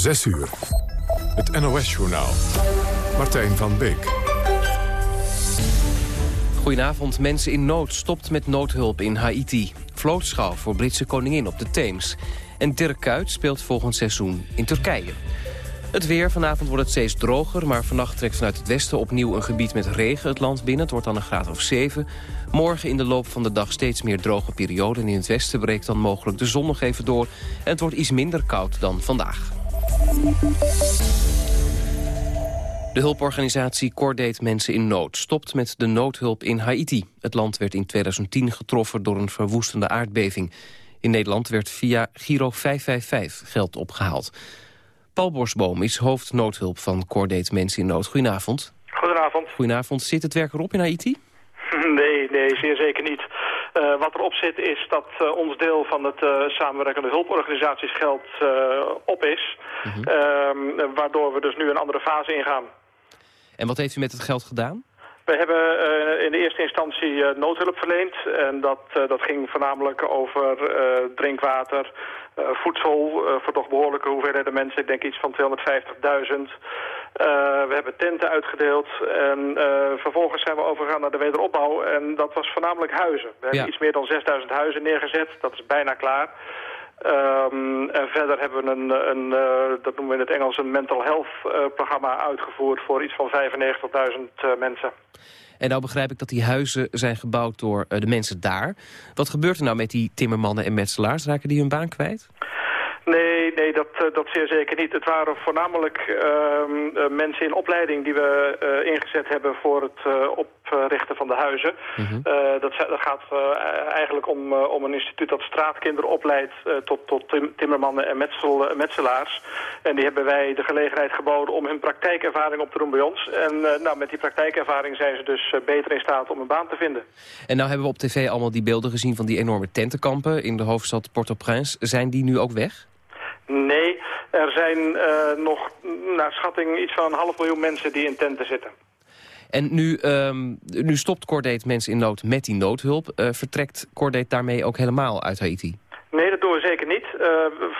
6 uur. Het NOS-journaal. Martijn van Beek. Goedenavond. Mensen in nood stopt met noodhulp in Haiti. Vlootschouw voor Britse koningin op de Theems. En Dirk Kuyt speelt volgend seizoen in Turkije. Het weer. Vanavond wordt het steeds droger, maar vannacht trekt vanuit het westen opnieuw een gebied met regen het land binnen. Het wordt dan een graad of 7. Morgen in de loop van de dag steeds meer droge perioden. En in het westen breekt dan mogelijk de zon nog even door. En het wordt iets minder koud dan vandaag. De hulporganisatie Cordate Mensen in Nood stopt met de noodhulp in Haiti. Het land werd in 2010 getroffen door een verwoestende aardbeving. In Nederland werd via Giro 555 geld opgehaald. Paul Borsboom is hoofdnoodhulp van Cordate Mensen in Nood. Goedenavond. Goedenavond. Goedenavond. Zit het werk erop in Haiti? Nee, nee, zeer zeker niet. Uh, wat erop zit is dat uh, ons deel van het uh, samenwerkende hulporganisatiesgeld op is. Mm -hmm. waardoor we dus nu een andere fase ingaan. En wat heeft u met het geld gedaan? We hebben in de eerste instantie noodhulp verleend. En dat, dat ging voornamelijk over drinkwater, voedsel voor toch behoorlijke hoeveelheden mensen. Ik denk iets van 250.000. we hebben tenten uitgedeeld. En vervolgens zijn we overgegaan naar de wederopbouw. En dat was voornamelijk huizen. We hebben iets meer dan 6000 huizen neergezet. Dat is bijna klaar. Um, en verder hebben we een, een uh, dat noemen we in het Engels, een mental health programma uitgevoerd voor iets van 95.000 uh, mensen. En nou begrijp ik dat die huizen zijn gebouwd door de mensen daar. Wat gebeurt er nou met die timmermannen en metselaars? Raken die hun baan kwijt? Nee, nee dat, dat zeer zeker niet. Het waren voornamelijk uh, mensen in opleiding die we uh, ingezet hebben voor het uh, oprichten van de huizen. Mm -hmm. dat, dat, gaat eigenlijk om, om een instituut dat straatkinderen opleidt tot, tot tim timmermannen en metsel, metselaars. En die hebben wij de gelegenheid geboden om hun praktijkervaring op te doen bij ons. En nou, met die praktijkervaring zijn ze dus beter in staat om een baan te vinden. En nou hebben we op tv allemaal die beelden gezien van die enorme tentenkampen in de hoofdstad Port-au-Prince. Zijn die nu ook weg? Nee, er zijn uh, nog naar schatting iets van een half miljoen mensen die in tenten zitten. En nu, um, nu stopt Cordate mensen in nood met die noodhulp. Uh, vertrekt Cordate daarmee ook helemaal uit Haiti? Nee, dat doen we zeker niet. Uh,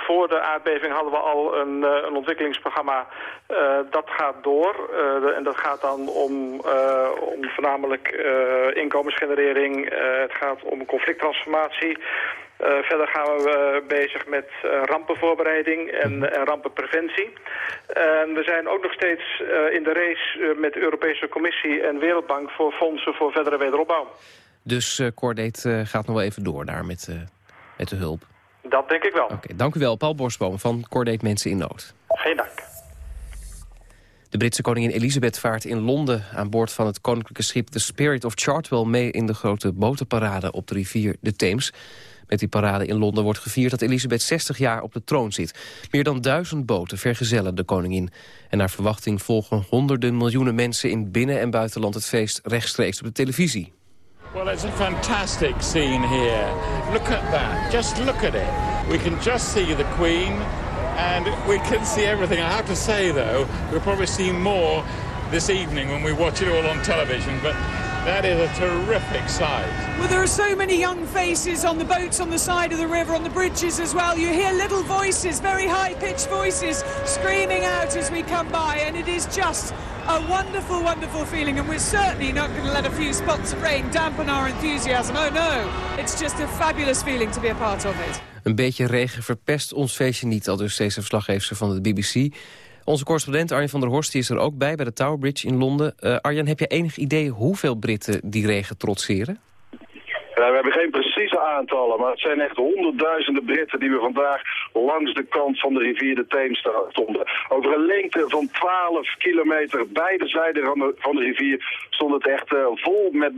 voor de aardbeving hadden we al een, uh, een ontwikkelingsprogramma. Uh, dat gaat door. en dat gaat dan om, om voornamelijk inkomensgenerering. het gaat om conflicttransformatie. Uh, verder gaan we uh, bezig met uh, rampenvoorbereiding en, en, rampenpreventie. En we zijn ook nog steeds in de race met de Europese Commissie en Wereldbank voor fondsen voor verdere wederopbouw. Dus Cordate gaat nog wel even door daar met, met de hulp? Dat denk ik wel. Oké, okay, dank u wel. Paul Borsboom van Cordate Mensen in Nood. Geen dank. De Britse koningin Elisabeth vaart in Londen aan boord van het koninklijke schip The Spirit of Chartwell mee in de grote botenparade op de rivier de Theems. Met die parade in Londen wordt gevierd dat Elisabeth 60 jaar op de troon zit. Meer dan duizend boten vergezellen de koningin. En naar verwachting volgen honderden miljoenen mensen in binnen- en buitenland het feest rechtstreeks op de televisie. Well, it's a fantastic scene here. Look at that. Just look at it. We can just see the Queen and we can see everything. I have to say, though, we'll probably see more this evening when we watch it all on television. But That is a terrific sight. Well, there are so many young faces on the boats on the side of the river, on the bridges as well. You hear little voices, very high-pitched voices, screaming out as we come by, and it is just a wonderful, wonderful feeling. And we're certainly not going to let a few spots of rain dampen our enthusiasm. Oh no, it's just a fabulous feeling to be a part of it. Een beetje regen verpest ons feestje niet, al dus deze verslaggever van de BBC. Onze correspondent Arjen van der Horst is er ook bij, bij de Tower Bridge in Londen. Uh, Arjen, heb je enig idee hoeveel Britten die regen trotseren? We hebben geen precieze aantallen, maar het zijn echt honderdduizenden Britten die we vandaag langs de kant van de rivier de Theems stonden. Over een lengte van 12 kilometer, beide zijden van de, van de rivier, stond het echt uh, vol met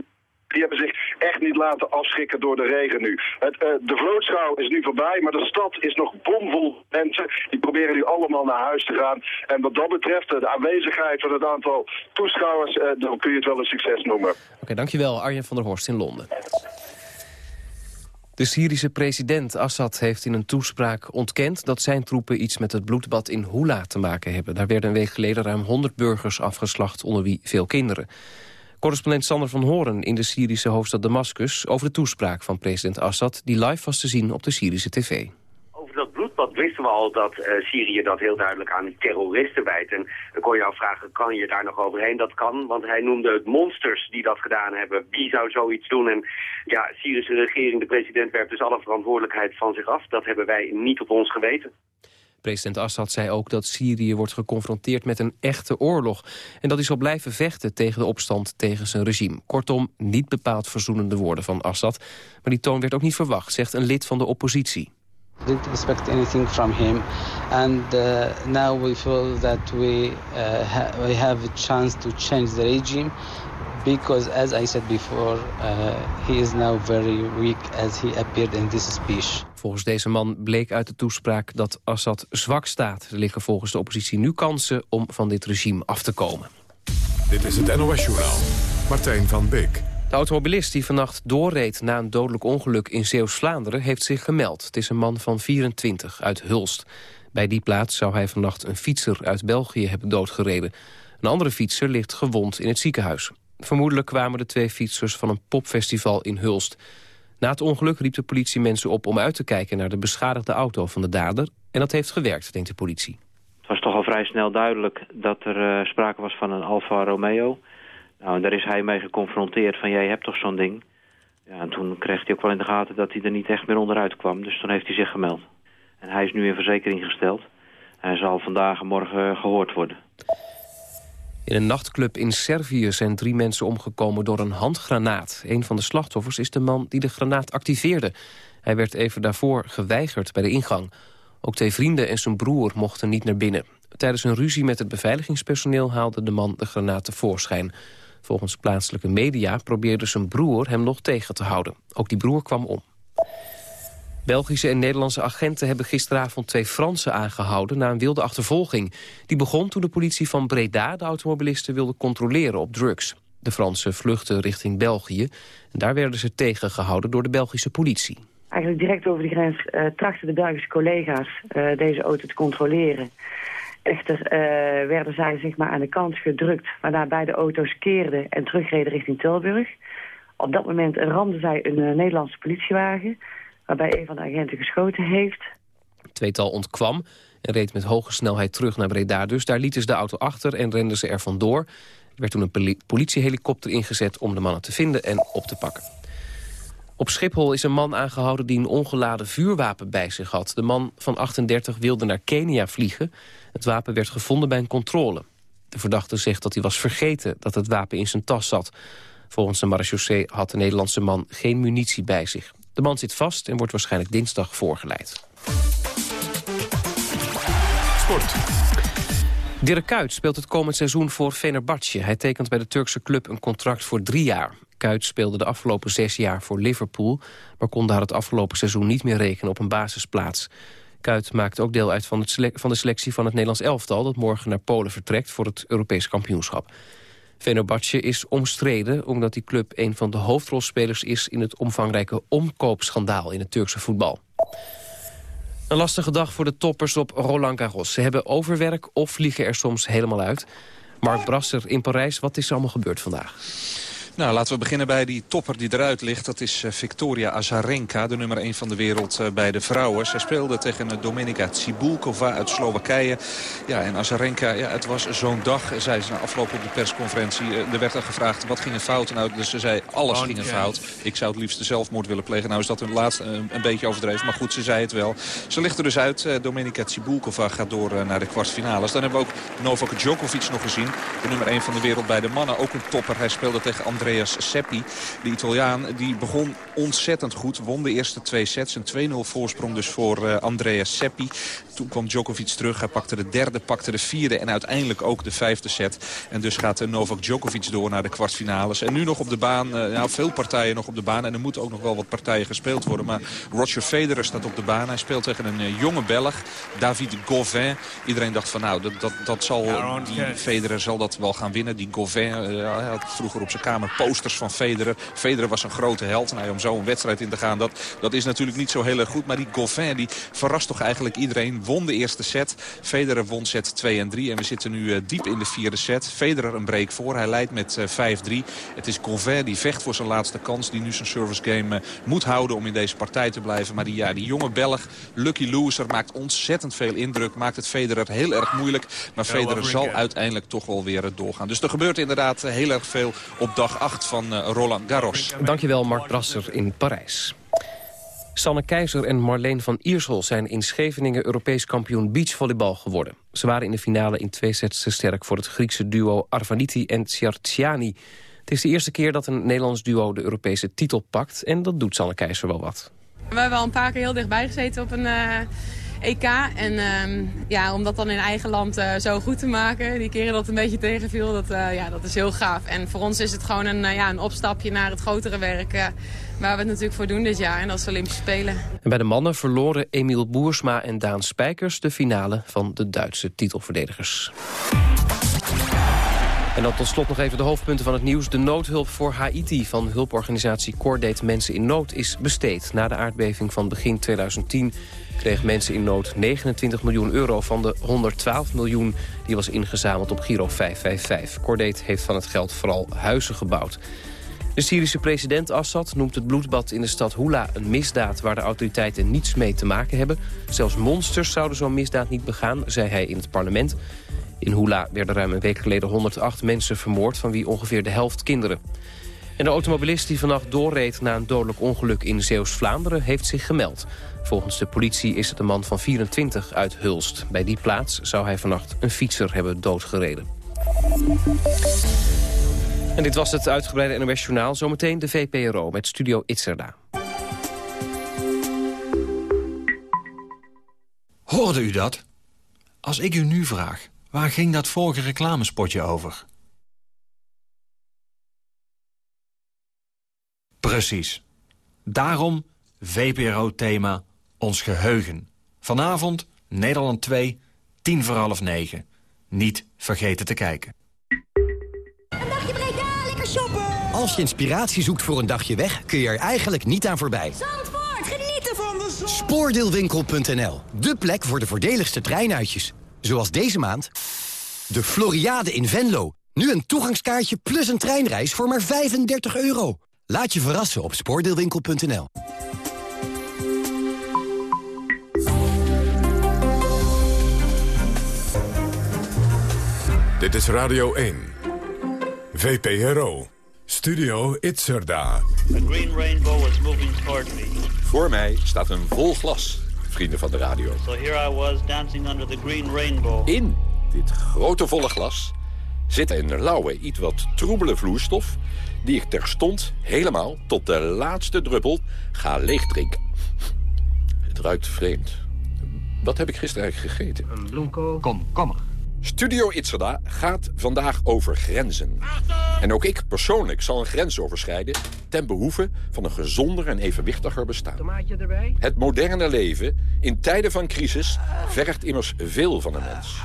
die hebben zich echt niet laten afschrikken door de regen nu. Het, uh, de vlootschouw is nu voorbij, maar de stad is nog bomvol mensen. Die proberen nu allemaal naar huis te gaan. En wat dat betreft, de aanwezigheid van het aantal toeschouwers, uh, dan kun je het wel een succes noemen. Oké, okay, dankjewel Arjen van der Horst in Londen. De Syrische president Assad heeft in een toespraak ontkend... dat zijn troepen iets met het bloedbad in Hula te maken hebben. Daar werden een week geleden ruim 100 burgers afgeslacht, onder wie veel kinderen. Correspondent Sander van Horen in de Syrische hoofdstad Damascus... over de toespraak van president Assad... die live was te zien op de Syrische tv. Over dat bloedbad wisten we al dat Syrië dat heel duidelijk aan terroristen wijt. En dan kon je afvragen, kan je daar nog overheen? Dat kan, want hij noemde het monsters die dat gedaan hebben. Wie zou zoiets doen? En ja, Syrische regering, de president werpt dus alle verantwoordelijkheid van zich af. Dat hebben wij niet op ons geweten. President Assad zei ook dat Syrië wordt geconfronteerd met een echte oorlog... en dat hij zal blijven vechten tegen de opstand tegen zijn regime. Kortom, niet bepaald verzoenende woorden van Assad. Maar die toon werd ook niet verwacht, zegt een lid van de oppositie. didn't expect anything from him and uh, now we feel that we uh, we have a chance to change the regime because as I said before uh, he is now very weak as he appeared in this speech. Volgens deze man bleek uit de toespraak dat Assad zwak staat. Er liggen volgens de oppositie nu kansen om van dit regime af te komen. Dit is het NOS-journaal. Martijn van Beek. De automobilist die vannacht doorreed na een dodelijk ongeluk in Zeeuws-Vlaanderen heeft zich gemeld. Het is een man van 24 uit Hulst. Bij die plaats zou hij vannacht een fietser uit België hebben doodgereden. Een andere fietser ligt gewond in het ziekenhuis. Vermoedelijk kwamen de twee fietsers van een popfestival in Hulst. Na het ongeluk riep de politie mensen op om uit te kijken naar de beschadigde auto van de dader. En dat heeft gewerkt, denkt de politie. Het was toch al vrij snel duidelijk dat er uh, sprake was van een Alfa Romeo. Nou, en daar is hij mee geconfronteerd van jij hebt toch zo'n ding. Ja, en toen kreeg hij ook wel in de gaten dat hij er niet echt meer onderuit kwam. Dus toen heeft hij zich gemeld. En hij is nu in verzekering gesteld. Hij zal vandaag en morgen gehoord worden. In een nachtclub in Servië zijn drie mensen omgekomen door een handgranaat. Een van de slachtoffers is de man die de granaat activeerde. Hij werd even daarvoor geweigerd bij de ingang. Ook twee vrienden en zijn broer mochten niet naar binnen. Tijdens een ruzie met het beveiligingspersoneel haalde de man de granaat tevoorschijn. Volgens plaatselijke media probeerde zijn broer hem nog tegen te houden. Ook die broer kwam om. Belgische en Nederlandse agenten hebben gisteravond twee Fransen aangehouden na een wilde achtervolging. Die begon toen de politie van Breda de automobilisten wilde controleren op drugs. De Fransen vluchtten richting België en daar werden ze tegengehouden door de Belgische politie. Eigenlijk direct over de grens uh, trachten de Belgische collega's uh, deze auto te controleren. Echter uh, werden zij zeg maar, aan de kant gedrukt, waarna beide auto's keerden en terugreden richting Tilburg. Op dat moment ramden zij een Nederlandse politiewagen waarbij een van de agenten geschoten heeft. Het tweetal ontkwam en reed met hoge snelheid terug naar Breda. Dus daar lieten ze de auto achter en renden ze er vandoor. Er werd toen een politiehelikopter ingezet om de mannen te vinden en op te pakken. Op Schiphol is een man aangehouden die een ongeladen vuurwapen bij zich had. De man van 38 wilde naar Kenia vliegen. Het wapen werd gevonden bij een controle. De verdachte zegt dat hij was vergeten dat het wapen in zijn tas zat. Volgens de marechaussee had de Nederlandse man geen munitie bij zich. De man zit vast en wordt waarschijnlijk dinsdag voorgeleid. Sport. Dirk Kuyt speelt het komend seizoen voor Fenerbahce. Hij tekent bij de Turkse club een contract voor drie jaar. Kuyt speelde de afgelopen zes jaar voor Liverpool... maar kon daar het afgelopen seizoen niet meer rekenen op een basisplaats. Kuyt maakt ook deel uit van, het van de selectie van het Nederlands elftal... dat morgen naar Polen vertrekt voor het Europees kampioenschap. Fenerbahce is omstreden omdat die club een van de hoofdrolspelers is... in het omvangrijke omkoopschandaal in het Turkse voetbal. Een lastige dag voor de toppers op Roland Garros. Ze hebben overwerk of vliegen er soms helemaal uit. Mark Brasser in Parijs, wat is er allemaal gebeurd vandaag? Nou, laten we beginnen bij die topper die eruit ligt. Dat is eh, Victoria Azarenka, de nummer 1 van de wereld eh, bij de vrouwen. Zij speelde tegen eh, Dominika Cibulkova uit Slowakije. Ja, en Azarenka, ja, het was zo'n dag, zei ze na afloop op de persconferentie. Er werd er gevraagd, wat ging er fout? Nou, dus ze zei, alles ging er fout. Ik zou het liefst zelfmoord willen plegen. Nou is dat een laatste een, beetje overdreven, maar goed, ze zei het wel. Ze ligt er dus uit. Dominika Cibulkova gaat door naar de kwartfinales. Dan hebben we ook Novak Djokovic nog gezien. De nummer 1 van de wereld bij de mannen. Ook een topper. Hij speelde tegen André Andreas Seppi. De Italiaan die begon ontzettend goed. Won de eerste twee sets. Een 2-0 voorsprong dus voor uh, Andreas Seppi. Toen kwam Djokovic terug. Hij pakte de derde, pakte de vierde en uiteindelijk ook de vijfde set. En dus gaat uh, Novak Djokovic door naar de kwartfinales. En nu nog op de baan. Uh, nou, veel partijen nog op de baan. En er moeten ook nog wel wat partijen gespeeld worden. Maar Roger Federer staat op de baan. Hij speelt tegen een jonge Belg. David Gauvin. Iedereen dacht van nou, dat, dat, dat zal, die Federer zal dat wel gaan winnen. Die Gauvin hij had vroeger op zijn kamer posters van Federer. Federer was een grote held. Nou, om zo een wedstrijd in te gaan, dat, dat is natuurlijk niet zo heel erg goed. Maar die Goffin die verrast toch eigenlijk iedereen. won de eerste set. Federer won set 2 en 3. En we zitten nu diep in de vierde set. Federer een break voor. Hij leidt met 5-3. Het is Conver die vecht voor zijn laatste kans. Die nu zijn service game moet houden om in deze partij te blijven. Maar die, ja, die jonge Belg, Lucky Loser, maakt ontzettend veel indruk. Maakt het Federer heel erg moeilijk. Maar Federer zal uiteindelijk toch wel weer doorgaan. Dus er gebeurt inderdaad heel erg veel op dag 8 van Roland Garros. Dankjewel Mark Brasser in Parijs. Sanne Keizer en Marleen van Iersel zijn in Scheveningen Europees kampioen beachvolleybal geworden. Ze waren in de finale in twee sets te sterk voor het Griekse duo Arvaniti en Tsiartsiani. Het is de eerste keer dat een Nederlands duo de Europese titel pakt en dat doet Sanne Keizer wel wat. We hebben al een paar keer heel dichtbij gezeten op een uh, EK. En uh, ja, om dat dan in eigen land uh, zo goed te maken, die keren dat het een beetje tegenviel, dat, ja, dat is heel gaaf. En voor ons is het gewoon een, ja, een opstapje naar het grotere werk waar we het natuurlijk voor doen dit jaar. En is de Olympische Spelen. En bij de mannen verloren Emiel Boersma en Daan Spijkers de finale van de Duitse titelverdedigers. En dan tot slot nog even de hoofdpunten van het nieuws. De noodhulp voor Haiti van hulporganisatie Cordate Mensen in Nood is besteed. Na de aardbeving van begin 2010 kreeg Mensen in Nood 29 miljoen euro... van de 112 miljoen die was ingezameld op Giro 555. Cordate heeft van het geld vooral huizen gebouwd. De Syrische president Assad noemt het bloedbad in de stad Hula een misdaad... waar de autoriteiten niets mee te maken hebben. Zelfs monsters zouden zo'n misdaad niet begaan, zei hij in het parlement. In Hula werden ruim een week geleden 108 mensen vermoord... van wie ongeveer de helft kinderen. En de automobilist die vannacht doorreed na een dodelijk ongeluk in Zeeuws-Vlaanderen... heeft zich gemeld. Volgens de politie is het een man van 24 uit Hulst. Bij die plaats zou hij vannacht een fietser hebben doodgereden. En dit was het uitgebreide NOS Journaal. Zometeen de VPRO met Studio Itzerda. Hoorde u dat? Als ik u nu vraag, waar ging dat vorige reclamespotje over? Precies. Daarom VPRO-thema Ons Geheugen. Vanavond Nederland 2, tien voor half negen. Niet vergeten te kijken. Als je inspiratie zoekt voor een dagje weg, kun je er eigenlijk niet aan voorbij. Zandvoort, genieten van de zon. Spoordeelwinkel.nl, de plek voor de voordeligste treinuitjes. Zoals deze maand de Floriade in Venlo. Nu een toegangskaartje plus een treinreis voor maar 35 euro. Laat je verrassen op spoordeelwinkel.nl. Dit is Radio 1. VPRO. Studio Itzerda. A green rainbow was moving toward me. Voor mij staat een vol glas, vrienden van de radio. So here I was dancing under the green rainbow. In dit grote volle glas zit een lauwe, iets wat troebele vloeistof... die ik terstond helemaal tot de laatste druppel ga leegdrinken. Het ruikt vreemd. Wat heb ik gisteren eigenlijk gegeten? Een bloemkool. Kom, kom maar. Studio Itzerda gaat vandaag over grenzen. En ook ik persoonlijk zal een grens overschrijden... ten behoeve van een gezonder en evenwichtiger bestaan. Het moderne leven in tijden van crisis vergt immers veel van een mens.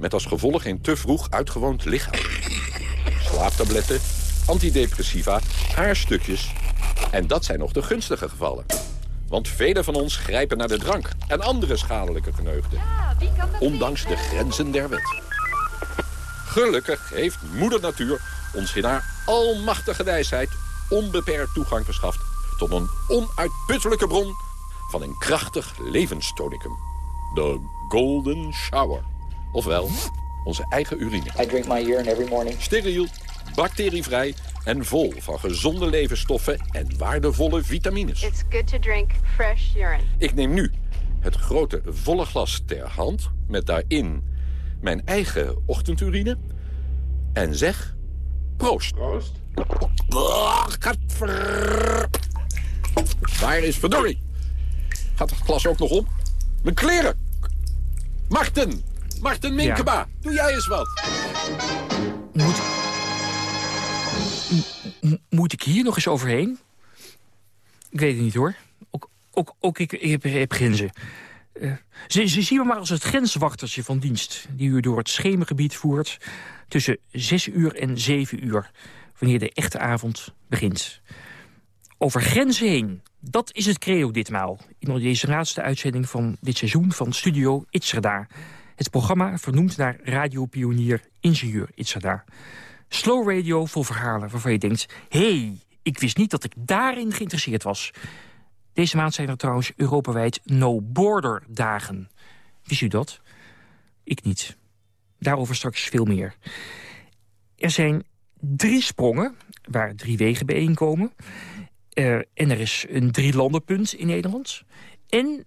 Met als gevolg een te vroeg uitgewoond lichaam. Slaaptabletten, antidepressiva, haarstukjes... en dat zijn nog de gunstige gevallen. Want velen van ons grijpen naar de drank en andere schadelijke geneugden. ondanks de grenzen der wet. Gelukkig heeft moeder natuur ons in haar almachtige wijsheid... onbeperkt toegang verschaft tot een onuitputtelijke bron... van een krachtig levenstonicum. De Golden Shower. Ofwel, onze eigen urine. I drink my urine every morning. Steriel, bacterievrij en vol van gezonde levensstoffen en waardevolle vitamines. It's good to drink fresh urine. Ik neem nu het grote volle glas ter hand met daarin mijn eigen ochtendurine en zeg proost. Proost. Waar is verdorie? Gaat het glas ook nog om? Mijn kleren! Marten! Marten Minkema, doe jij eens wat. Moet, moet ik hier nog eens overheen? Ik weet het niet hoor. Ook, ook, ook ik, ik heb, grenzen. Uh, ze, ze zien me maar als het grenswachtertje van dienst... die u door het schemergebied voert tussen 6 uur en 7 uur... wanneer de echte avond begint. Over grenzen heen. Dat is het credo ditmaal. In deze laatste uitzending van dit seizoen van Studio Itzerda. Het programma vernoemd naar radiopionier ingenieur Itzerda. Slow radio vol verhalen waarvan je denkt... hey, ik wist niet dat ik daarin geïnteresseerd was. Deze maand zijn er trouwens Europawijd No Border dagen. Wist u dat? Ik niet. Daarover straks veel meer. Er zijn drie sprongen waar drie wegen bijeenkomen. Uh, en er is een drielandenpunt in Nederland. En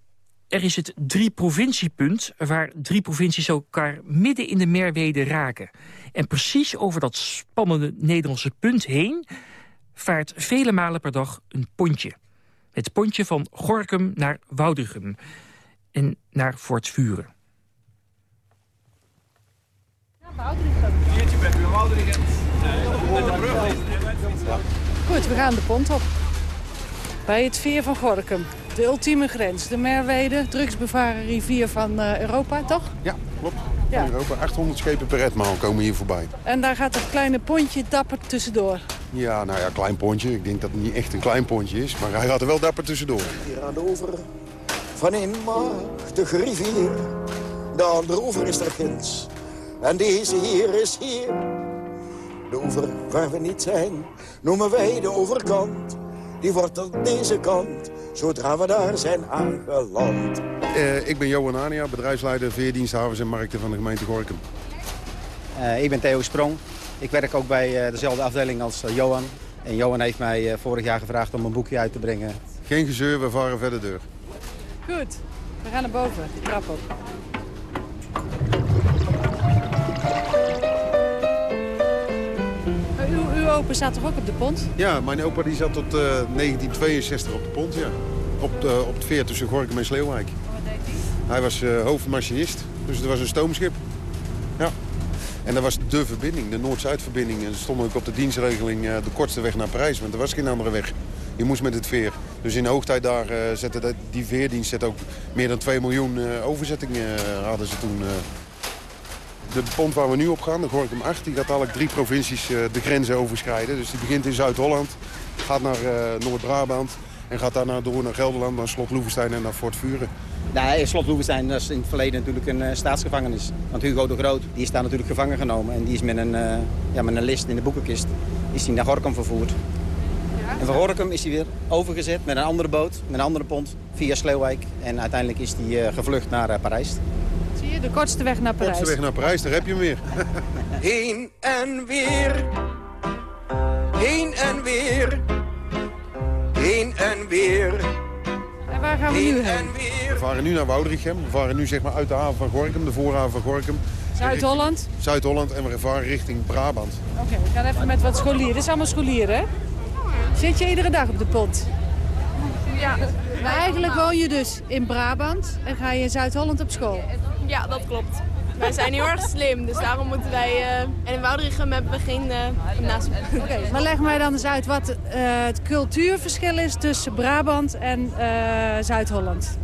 er is het drie-provinciepunt... waar drie provincies elkaar midden in de Merwede raken. En precies over dat spannende Nederlandse punt heen... vaart vele malen per dag een pontje. Het pontje van Gorkum naar Woudrichem. En naar Voortvuren. Goed, we gaan de pont op. Bij het veer van Gorkum. De ultieme grens. De Merwede, drugsbevaren rivier van uh, Europa, toch? Ja, klopt. Ja. Europa. 800 schepen per etmaal komen hier voorbij. En daar gaat het kleine pontje dapper tussendoor. Ja, nou ja, klein pontje. Ik denk dat het niet echt een klein pontje is. Maar hij gaat er wel dapper tussendoor. Hier aan de oever van een machtige rivier. De andere oever is er ginds. En deze hier is hier. De oever waar we niet zijn, noemen wij de overkant. Die wordt aan deze kant, zodra we daar zijn aangeland. Uh, ik ben Johan Ania, bedrijfsleider Veerdienst Havens en Markten van de gemeente Gorkum. Uh, ik ben Theo Sprong. Ik werk ook bij uh, dezelfde afdeling als Johan. En Johan heeft mij vorig jaar gevraagd om een boekje uit te brengen. Geen gezeur, we varen verder deur. Goed, we gaan naar boven, de trap op. Uw opa zat toch ook op de pont? Ja, mijn opa die zat tot 1962 op de pont, ja. Op, de, op het veer tussen Gorkum en Sleeuwijk. Wat deed hij? Hij was uh, hoofdmachinist, dus het was een stoomschip. Ja. En dat was de verbinding, de Noord-Zuid-verbinding. En stond ook op de dienstregeling uh, de kortste weg naar Parijs, want er was geen andere weg. Je moest met het veer. Dus in de hoogtijd daar zette die veerdienst ook meer dan 2 miljoen overzettingen hadden ze toen de pont waar we nu op gaan, de Gorkum 8, die gaat eigenlijk drie provincies de grenzen overschrijden. Dus die begint in Zuid-Holland, gaat naar Noord-Brabant en gaat daarna door naar Gelderland, naar Slot Loevestein en naar Fort Vuren. Nee, Slot Loevestein is in het verleden natuurlijk een staatsgevangenis. Want Hugo de Groot die is daar natuurlijk gevangen genomen. En die is met een, ja, met een list in de boekenkist is hij naar Gorkum vervoerd. En van Gorkum is hij weer overgezet met een andere boot, met een andere pont, via Sleeuwijk. En uiteindelijk is hij gevlucht naar Parijs. Zie je, de kortste weg naar Parijs. De kortste weg naar Parijs, daar heb je hem weer. Heen en weer, heen en weer, heen en weer. En waar gaan we nu heen? We varen nu naar Woudrichem. We varen nu zeg maar uit de haven van Gorkum, de voorhaven van Gorkum. Zuid-Holland? Zuid-Holland en we varen richting Brabant. Oké, okay, we gaan even met wat scholieren. Dit is allemaal scholieren, hè? Zit je iedere dag op de pont? Ja. Maar eigenlijk woon je dus in Brabant en ga je in Zuid-Holland op school? Ja, dat klopt. Wij zijn heel erg slim, dus daarom moeten wij... Uh, en in Woudrichem hebben we geen uh, gymnasium. Oké, okay, maar leg mij dan eens uit wat uh, het cultuurverschil is tussen Brabant en Zuid-Holland.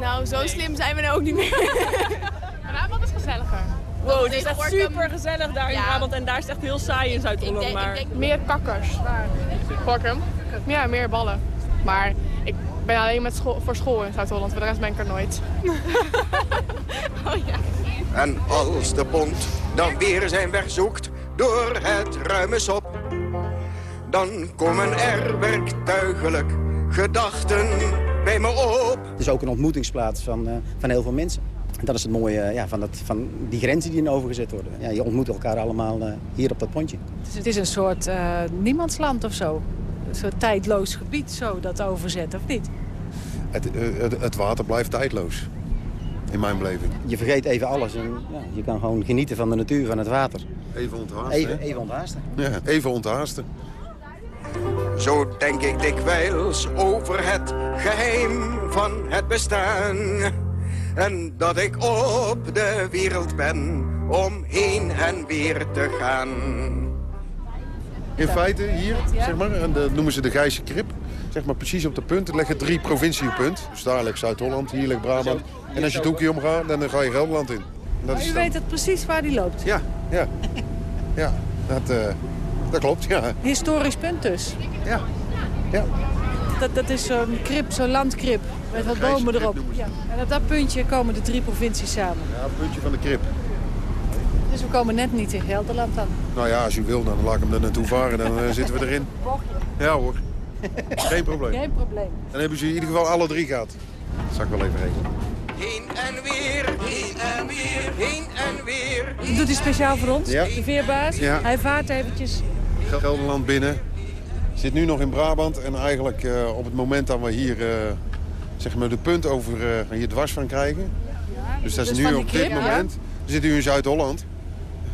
Nou, zo slim zijn we nou ook niet meer. Brabant is gezelliger. Wow, het is echt super gezellig daar in ja. Brabant en daar is het echt heel saai in Zuid-Holland. Maar... Meer kakkers. Gorkum. Ja, meer ballen. Maar ik ben alleen met school, voor school in Zuid-Holland, voor de rest ben ik er nooit. oh ja. En als de pont dan weer zijn weg zoekt door het ruime sop, dan komen er werktuigelijk gedachten bij me op. Het is ook een ontmoetingsplaats van, uh, van heel veel mensen. En dat is het mooie uh, ja, van, dat, van die grenzen die in overgezet worden. Ja, je ontmoet elkaar allemaal uh, hier op dat pontje. Dus het is een soort niemandsland of zo? Soort tijdloos gebied zo, dat overzet, of niet? Het, het, het water blijft tijdloos in mijn beleving. Je vergeet even alles en ja, je kan gewoon genieten van de natuur, van het water. Even onthaasten. Even, even onthaasten. Ja, even onthaasten. Zo denk ik dikwijls over het geheim van het bestaan. En dat ik op de wereld ben om heen en weer te gaan. In feite hier, zeg maar, en dat noemen ze de Gijse Krip. Zeg maar precies op de punt. Er liggen drie provinciepunt. Dus daar ligt Zuid-Holland, hier ligt Brabant. En als je het hoekje omgaat, dan ga je Gelderland in. Dat u weet het precies waar die loopt? Ja, ja. Ja, dat, uh, dat klopt, ja. Historisch punt dus? Ja, ja. dat, dat is zo'n krip, zo'n landkrip. Met wat bomen erop. Ja. En op dat puntje komen de drie provincies samen. Ja, het puntje van de krip. Dus we komen net niet in Gelderland dan. Nou ja, als u wil, dan laat ik hem er naartoe varen. Dan uh, zitten we erin. Ja hoor. Geen probleem. Geen probleem. Dan hebben ze in ieder geval alle drie gehad. Dat zal ik wel even regelen. Heen en weer, heen en weer, heen en weer. Dat doet hij speciaal voor ons, Ja. de veerbaas. Ja. Hij vaart eventjes. Gelderland binnen. Zit nu nog in Brabant. En eigenlijk eh, op het moment dat we hier eh, zeg maar de punt over eh, hier dwars van krijgen. dus dat is dus nu op dit moment. We zitten nu in Zuid-Holland.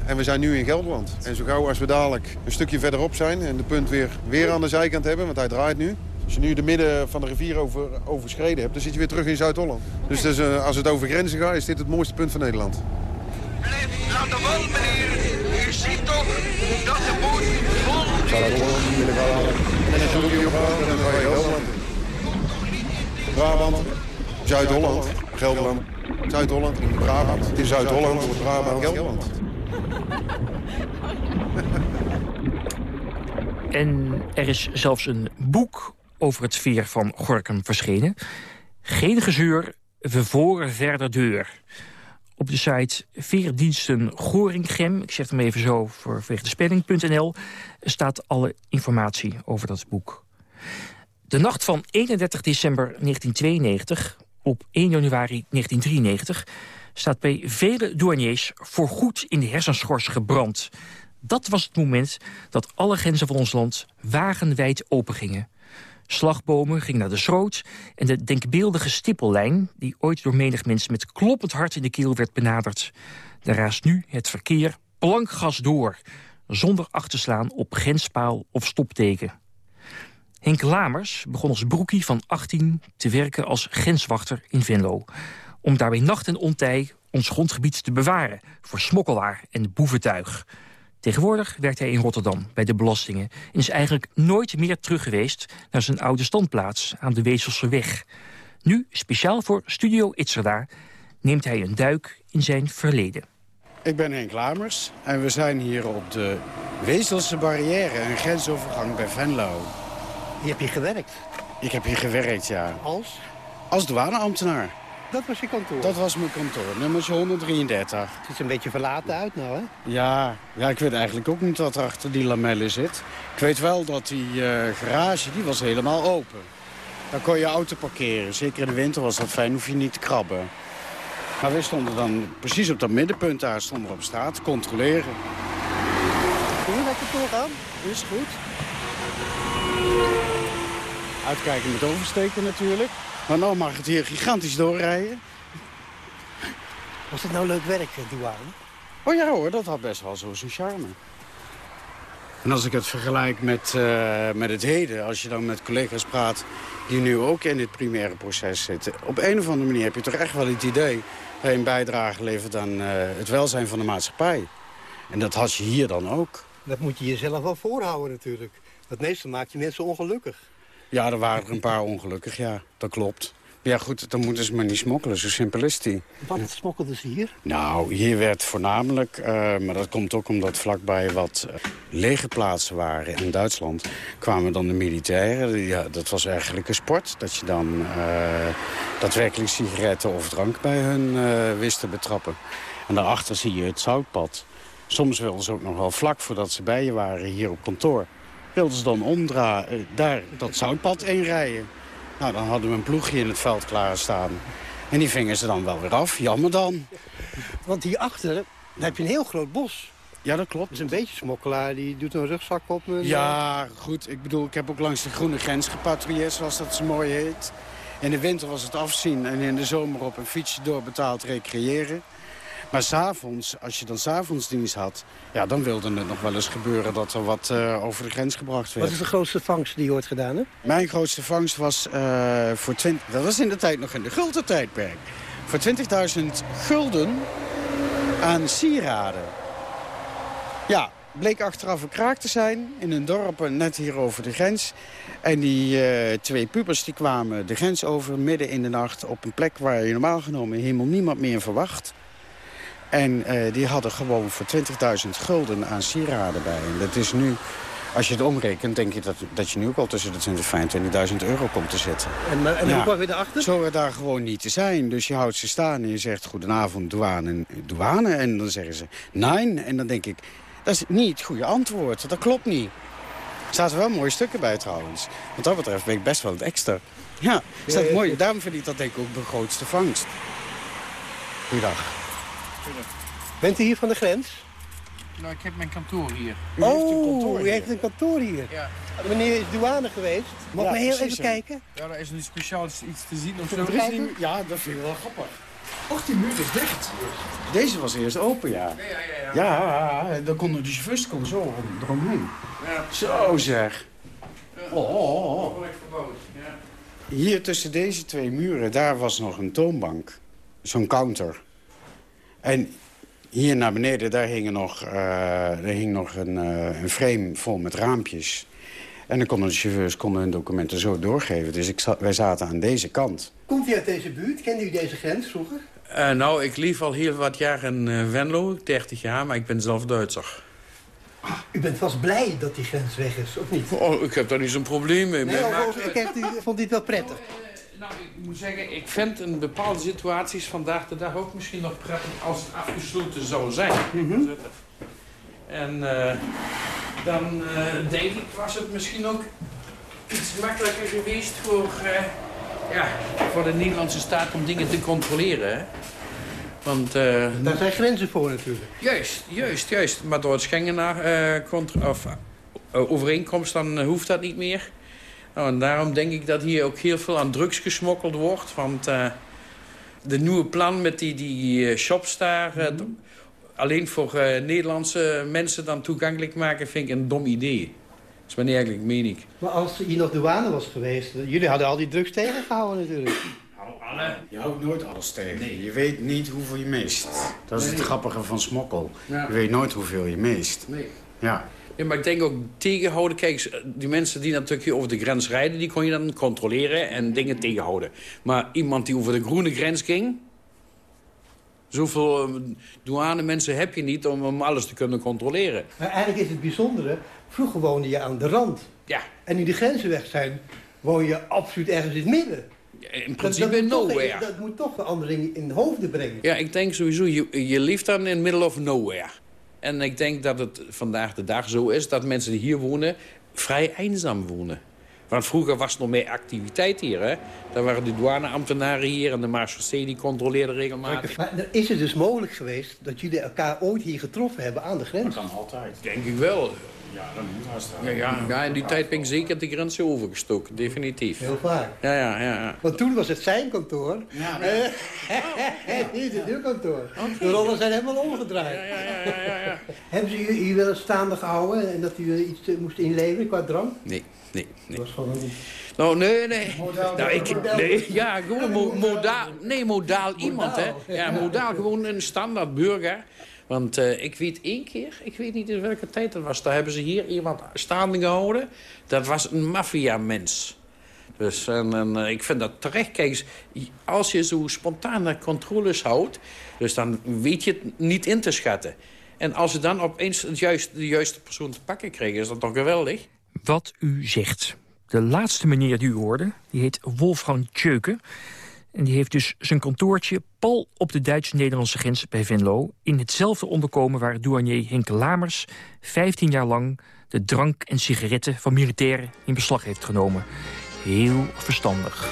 En we zijn nu in Gelderland. En zo gauw als we dadelijk een stukje verderop zijn... en de punt weer, weer aan de zijkant hebben, want hij draait nu. Als je nu de midden van de rivier over, overschreden hebt... dan zit je weer terug in Zuid-Holland. Dus is, eh, als het over grenzen gaat, is dit het mooiste punt van Nederland. Aan de wal, meneer. U ziet toch dat de boot vol halen. En dan op aan, dan ga je Gelderland in. Brabant, Zuid-Holland, Gelderland, Zuid-Holland, Brabant. Het is Zuid-Holland, Brabant, Gelderland. En er is zelfs een boek over het veer van Gorkum verschenen. Geen gezeur, vervoren verder deur. Op de site Veerdiensten Goringem, ik zeg hem even zo voor de staat alle informatie over dat boek. De nacht van 31 december 1992 op 1 januari 1993... staat bij vele douaniers voorgoed in de hersenschors gebrand. Dat was het moment dat alle grenzen van ons land wagenwijd opengingen. Slagbomen gingen naar de schroot en de denkbeeldige stippellijn... die ooit door menig mens met kloppend hart in de keel werd benaderd... daar raast nu het verkeer plankgas door... zonder acht te slaan op grenspaal of stopteken. Henk Lamers begon als broekie van 18 te werken als grenswachter in Venlo... om daarbij nacht en ontij ons grondgebied te bewaren... voor smokkelaar en boeventuig... Tegenwoordig werkt hij in Rotterdam bij de belastingen... en is eigenlijk nooit meer terug geweest naar zijn oude standplaats aan de Wezelse weg. Nu, speciaal voor Studio Itzerda, neemt hij een duik in zijn verleden. Ik ben Henk Lamers en we zijn hier op de Wezelse barrière, een grensovergang bij Venlo. Je hebt hier gewerkt? Ik heb hier gewerkt, ja. Als? Als douaneambtenaar. Dat was je kantoor? Dat was mijn kantoor, nummer 133. Het ziet er een beetje verlaten uit nou, hè? Ja, ja, ik weet eigenlijk ook niet wat er achter die lamellen zit. Ik weet wel dat die eh, garage, die was helemaal open. Daar kon je auto parkeren. Zeker in de winter was dat fijn, hoef je niet te krabben. Maar we stonden dan precies op dat middenpunt daar, stonden we op straat, te controleren. Kun je lekker doorgaan? Is goed. Uitkijken met oversteken natuurlijk. Maar nou mag het hier gigantisch doorrijden. Was het nou leuk werk, douane? Oh ja hoor, dat had best wel zo zijn charme. En als ik het vergelijk met, eh, met het heden, als je dan met collega's praat... die nu ook in dit primaire proces zitten... op een of andere manier heb je toch echt wel het idee... dat je een bijdrage levert aan eh, het welzijn van de maatschappij. En dat had je hier dan ook. Dat moet je jezelf wel voorhouden natuurlijk. Het meeste maakt je mensen ongelukkig. Ja, er waren er een paar ongelukkig, ja, dat klopt. Ja goed, dan moeten ze maar niet smokkelen, zo simpel is die. Wat smokkelden ze hier? Nou, hier werd voornamelijk, eh, maar dat komt ook omdat vlakbij wat uh, legerplaatsen waren in Duitsland, kwamen dan de militairen. Ja, dat was eigenlijk een sport, dat je dan uh, daadwerkelijk sigaretten of drank bij hun wist te betrappen. En daarachter zie je het zoutpad. Soms wilden ze ook nog wel vlak voordat ze bij je waren hier op kantoor. Wilden ze dan omdraaien, daar dat zoutpad inrijden. Nou, dan hadden we een ploegje in het veld klaarstaan. En die vingen ze dan wel weer af. Jammer dan. Want hierachter dan heb je een heel groot bos. Ja, dat klopt. Dus een beetje smokkelaar, die doet een rugzak op. Ja, goed. Ik bedoel, ik heb ook langs de groene grens gepatrouilleerd, zoals dat zo mooi heet. In de winter was het afzien en in de zomer op een fietsje doorbetaald recreëren. Maar s'avonds, als je dan s'avonds dienst had... Ja, dan wilde het nog wel eens gebeuren dat er wat uh, over de grens gebracht werd. Wat is de grootste vangst die je ooit gedaan hebt? Mijn grootste vangst was uh, voor 20... Dat was in de tijd nog in de gulden tijdperk. Voor 20.000 gulden aan sieraden. Ja, bleek achteraf een kraak te zijn in een dorp net hier over de grens. En die uh, twee pubers die kwamen de grens over midden in de nacht... op een plek waar je normaal genomen helemaal niemand meer verwacht... En uh, die hadden gewoon voor 20.000 gulden aan sieraden bij. En dat is nu Als je het omrekent, denk je dat, dat je nu ook al tussen de 20 en 25.000 euro komt te zitten. En, maar- en hoe kwam je erachter? Zo er daar gewoon niet te zijn. Dus je houdt ze staan en je zegt goedenavond douane, douane. En dan zeggen ze nee. En dan denk ik, dat is niet het goede antwoord. Dat klopt niet. Er zaten wel mooie stukken bij trouwens. Wat dat betreft ben ik best wel het extra. Ja, is dat Ja, ja, mooi. Daarom vind ik dat denk ik ook de grootste vangst. Goeiedag. Bent u hier van de grens? Nou, ik heb mijn kantoor hier. oh, u heeft een kantoor hier. Ja. Meneer is douane geweest. Mag Ja, ik maar heel even ja. kijken? Ja, daar is nu speciaal iets te zien of zo. Ja, dat vind ik wel grappig. Och, die muur is dicht. Deze was eerst open, ja. Ja, ja, ja. Dan konden de chauffeurs zo om- eromheen. Ja. Zo zeg. Oh, oh, oh. Ja. Hier tussen deze twee muren, daar was nog een toonbank. Zo'n counter. En hier naar beneden, daar, hingen nog, eh, daar hing nog een, eh, een frame vol met raampjes. En dan konden de chauffeurs konden hun documenten zo doorgeven. Dus ik za- wij zaten aan deze kant. Komt u uit deze buurt? Kende u deze grens vroeger? Eh, nou, ik leef al heel wat jaar in eh, Venlo, 30 jaar, maar ik ben zelf Duitser. U bent vast blij dat die grens weg is, of niet? Oh, ik heb daar niet zo'n probleem mee. Nee, Maar- of, of, ik heb, u vond dit wel prettig. Nou, ik moet zeggen, ik vind in bepaalde situaties vandaag de dag ook misschien nog prettig als het afgesloten zou zijn. En eh, dan eh, denk ik, was het misschien ook iets makkelijker geweest voor, eh, ja, voor de Nederlandse staat om dingen te controleren. Hè? Want, Daar zijn grenzen voor natuurlijk. Juist, juist, juist. Maar door het Schengenaar contra- of, eh, overeenkomst dan hoeft dat niet meer. Nou, en daarom denk ik dat hier ook heel veel aan drugs gesmokkeld wordt. Want eh, de nieuwe plan met die, die eh, shops daar... eh, Mhm. alleen voor eh, Nederlandse mensen dan toegankelijk maken... vind ik een dom idee. Dat is mijn eerlijke mening. Maar als hier nog douane was geweest... Jullie hadden al die drugs tegengehouden natuurlijk. Je houdt nooit alles tegen. Je weet niet hoeveel je mist. Dat is het Nee. grappige van smokkel. Ja. Je weet nooit hoeveel je mist. Nee. Ja. Ja, maar ik denk ook tegenhouden. Kijk, die mensen die natuurlijk hier over de grens rijden... die kon je dan controleren en dingen tegenhouden. Maar iemand die over de groene grens ging... zoveel eh, douane mensen heb je niet om, om alles te kunnen controleren. Maar eigenlijk is het bijzondere... Vroeger woonde je aan de rand. Ja. En nu de grenzen weg zijn... woon je absoluut ergens in het midden. In principe moet toch- nowhere. dat moet toch verandering in de hoofden brengen. Ja, ik denk sowieso, je, je leeft dan in middle of nowhere. En ik denk dat het vandaag de dag zo is dat mensen die hier wonen... vrij eenzaam wonen. Want vroeger was er nog meer activiteit hier, hè. Daar waren de douaneambtenaren hier en de marechaussee die controleerden regelmatig. Maar dan is het dus mogelijk geweest dat jullie elkaar ooit hier getroffen hebben aan de grens? Dat kan altijd. Denk ik wel. Ja, dat moet Ja, ja. ja, in die tijd ben ik zeker de grens overgestoken, definitief. Heel vaak. Ja, ja, ja. ja. Want toen was het zijn kantoor. Ja, Niet het uw kantoor. De rollen zijn helemaal omgedraaid. Hebben ze u hier wel eens staande gehouden en dat u iets eh, moest inleveren qua drank? Nee, nee, nee. Dat was gewoon een... Nou, nee, nee. Modaal- nou, ik, modaal- nee ja, gewoon mo- modaal. Nee, modaal iemand, hè. Modaal, Ja, ja. modaal, gewoon een standaard burger. Want eh, ik weet één keer, ik weet niet in welke tijd dat was... daar hebben ze hier iemand staande gehouden. Dat was een maffiamens. Dus en, en, eh, ik vind dat terecht. Kijk eens, als je zo spontane controles houdt... dus dan weet je het niet in te schatten. En als ze dan opeens het juiste, de juiste persoon te pakken krijgen... is dat toch geweldig? Wat u zegt. De laatste meneer die u hoorde, die heet Wolfgang Tjeuken. En die heeft dus zijn kantoortje pal op de Duits-Nederlandse grens bij Venlo... in hetzelfde onderkomen waar douanier Henke Lamers... 15 jaar lang de drank en sigaretten van militairen in beslag heeft genomen. Heel verstandig.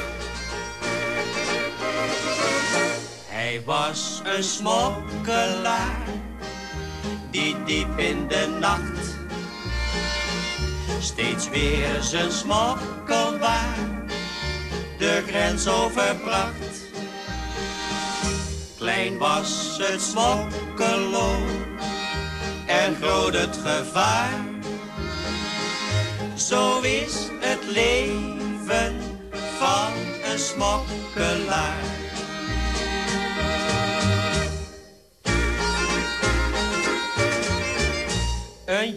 Hij was een smokkelaar die diep in de nacht steeds weer zijn smokkelwaar de grens overbracht. Klein was het smokkelo en groot het gevaar. Zo is het leven van een smokkelaar. Een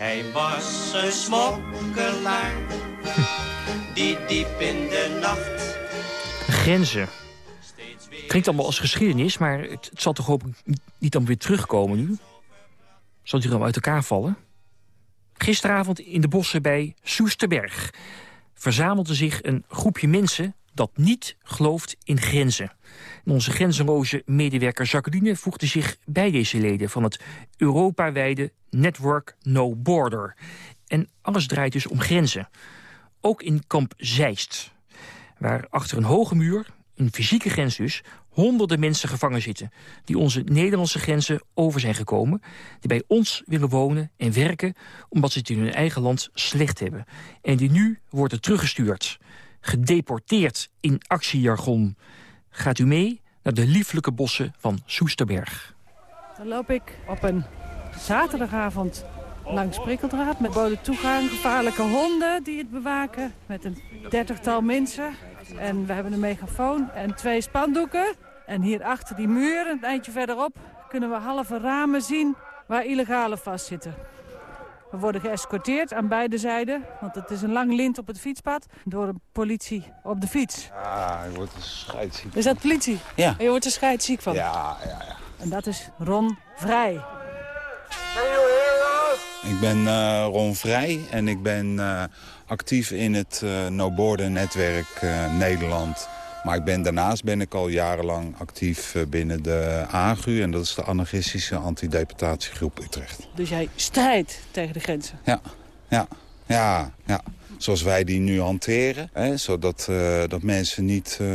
Hij was een smokkelaar die diep in de nacht... Grenzen. Klinkt allemaal als geschiedenis, maar het, zal toch hopelijk niet dan weer terugkomen nu? Zal hier allemaal uit elkaar vallen? Gisteravond in de bossen bij Soesterberg verzamelde zich een groepje mensen dat niet gelooft in grenzen. En onze grenzenloze medewerker Jacqueline voegde zich bij deze leden... van het Europa-wijde Network No Border. En alles draait dus om grenzen. Ook in kamp Zeist, waar achter een hoge muur, een fysieke grens dus... honderden mensen gevangen zitten... die onze Nederlandse grenzen over zijn gekomen... die bij ons willen wonen en werken... omdat ze het in hun eigen land slecht hebben. En die nu worden teruggestuurd. Gedeporteerd in actiejargon. Gaat u mee naar de lieflijke bossen van Soesterberg. Dan loop ik op een zaterdagavond langs prikkeldraad... met bode toegang, gevaarlijke honden die het bewaken... met een dertigtal mensen. En we hebben een megafoon en twee spandoeken. En hier achter die muur, een eindje verderop... kunnen we halve ramen zien waar illegalen vastzitten. We worden geëscorteerd aan beide zijden, want het is een lang lint op het fietspad... door de politie op de fiets. Ah, je wordt er scheidsziek. Is dat politie? Ja. En je wordt er scheidsziek van? Ja, ja, ja. En dat is Ron Vrij. Ik ben eh, Ron Vrij en ik ben eh, actief in het uh, No Border netwerk eh, Nederland. Maar ik ben, daarnaast ben ik al jarenlang actief eh, binnen de AGU... en dat is de anarchistische antideportatiegroep Utrecht. Dus jij strijdt tegen de grenzen? Ja, ja, ja, ja. Zoals wij die nu hanteren. Hè, zodat uh, dat mensen niet uh,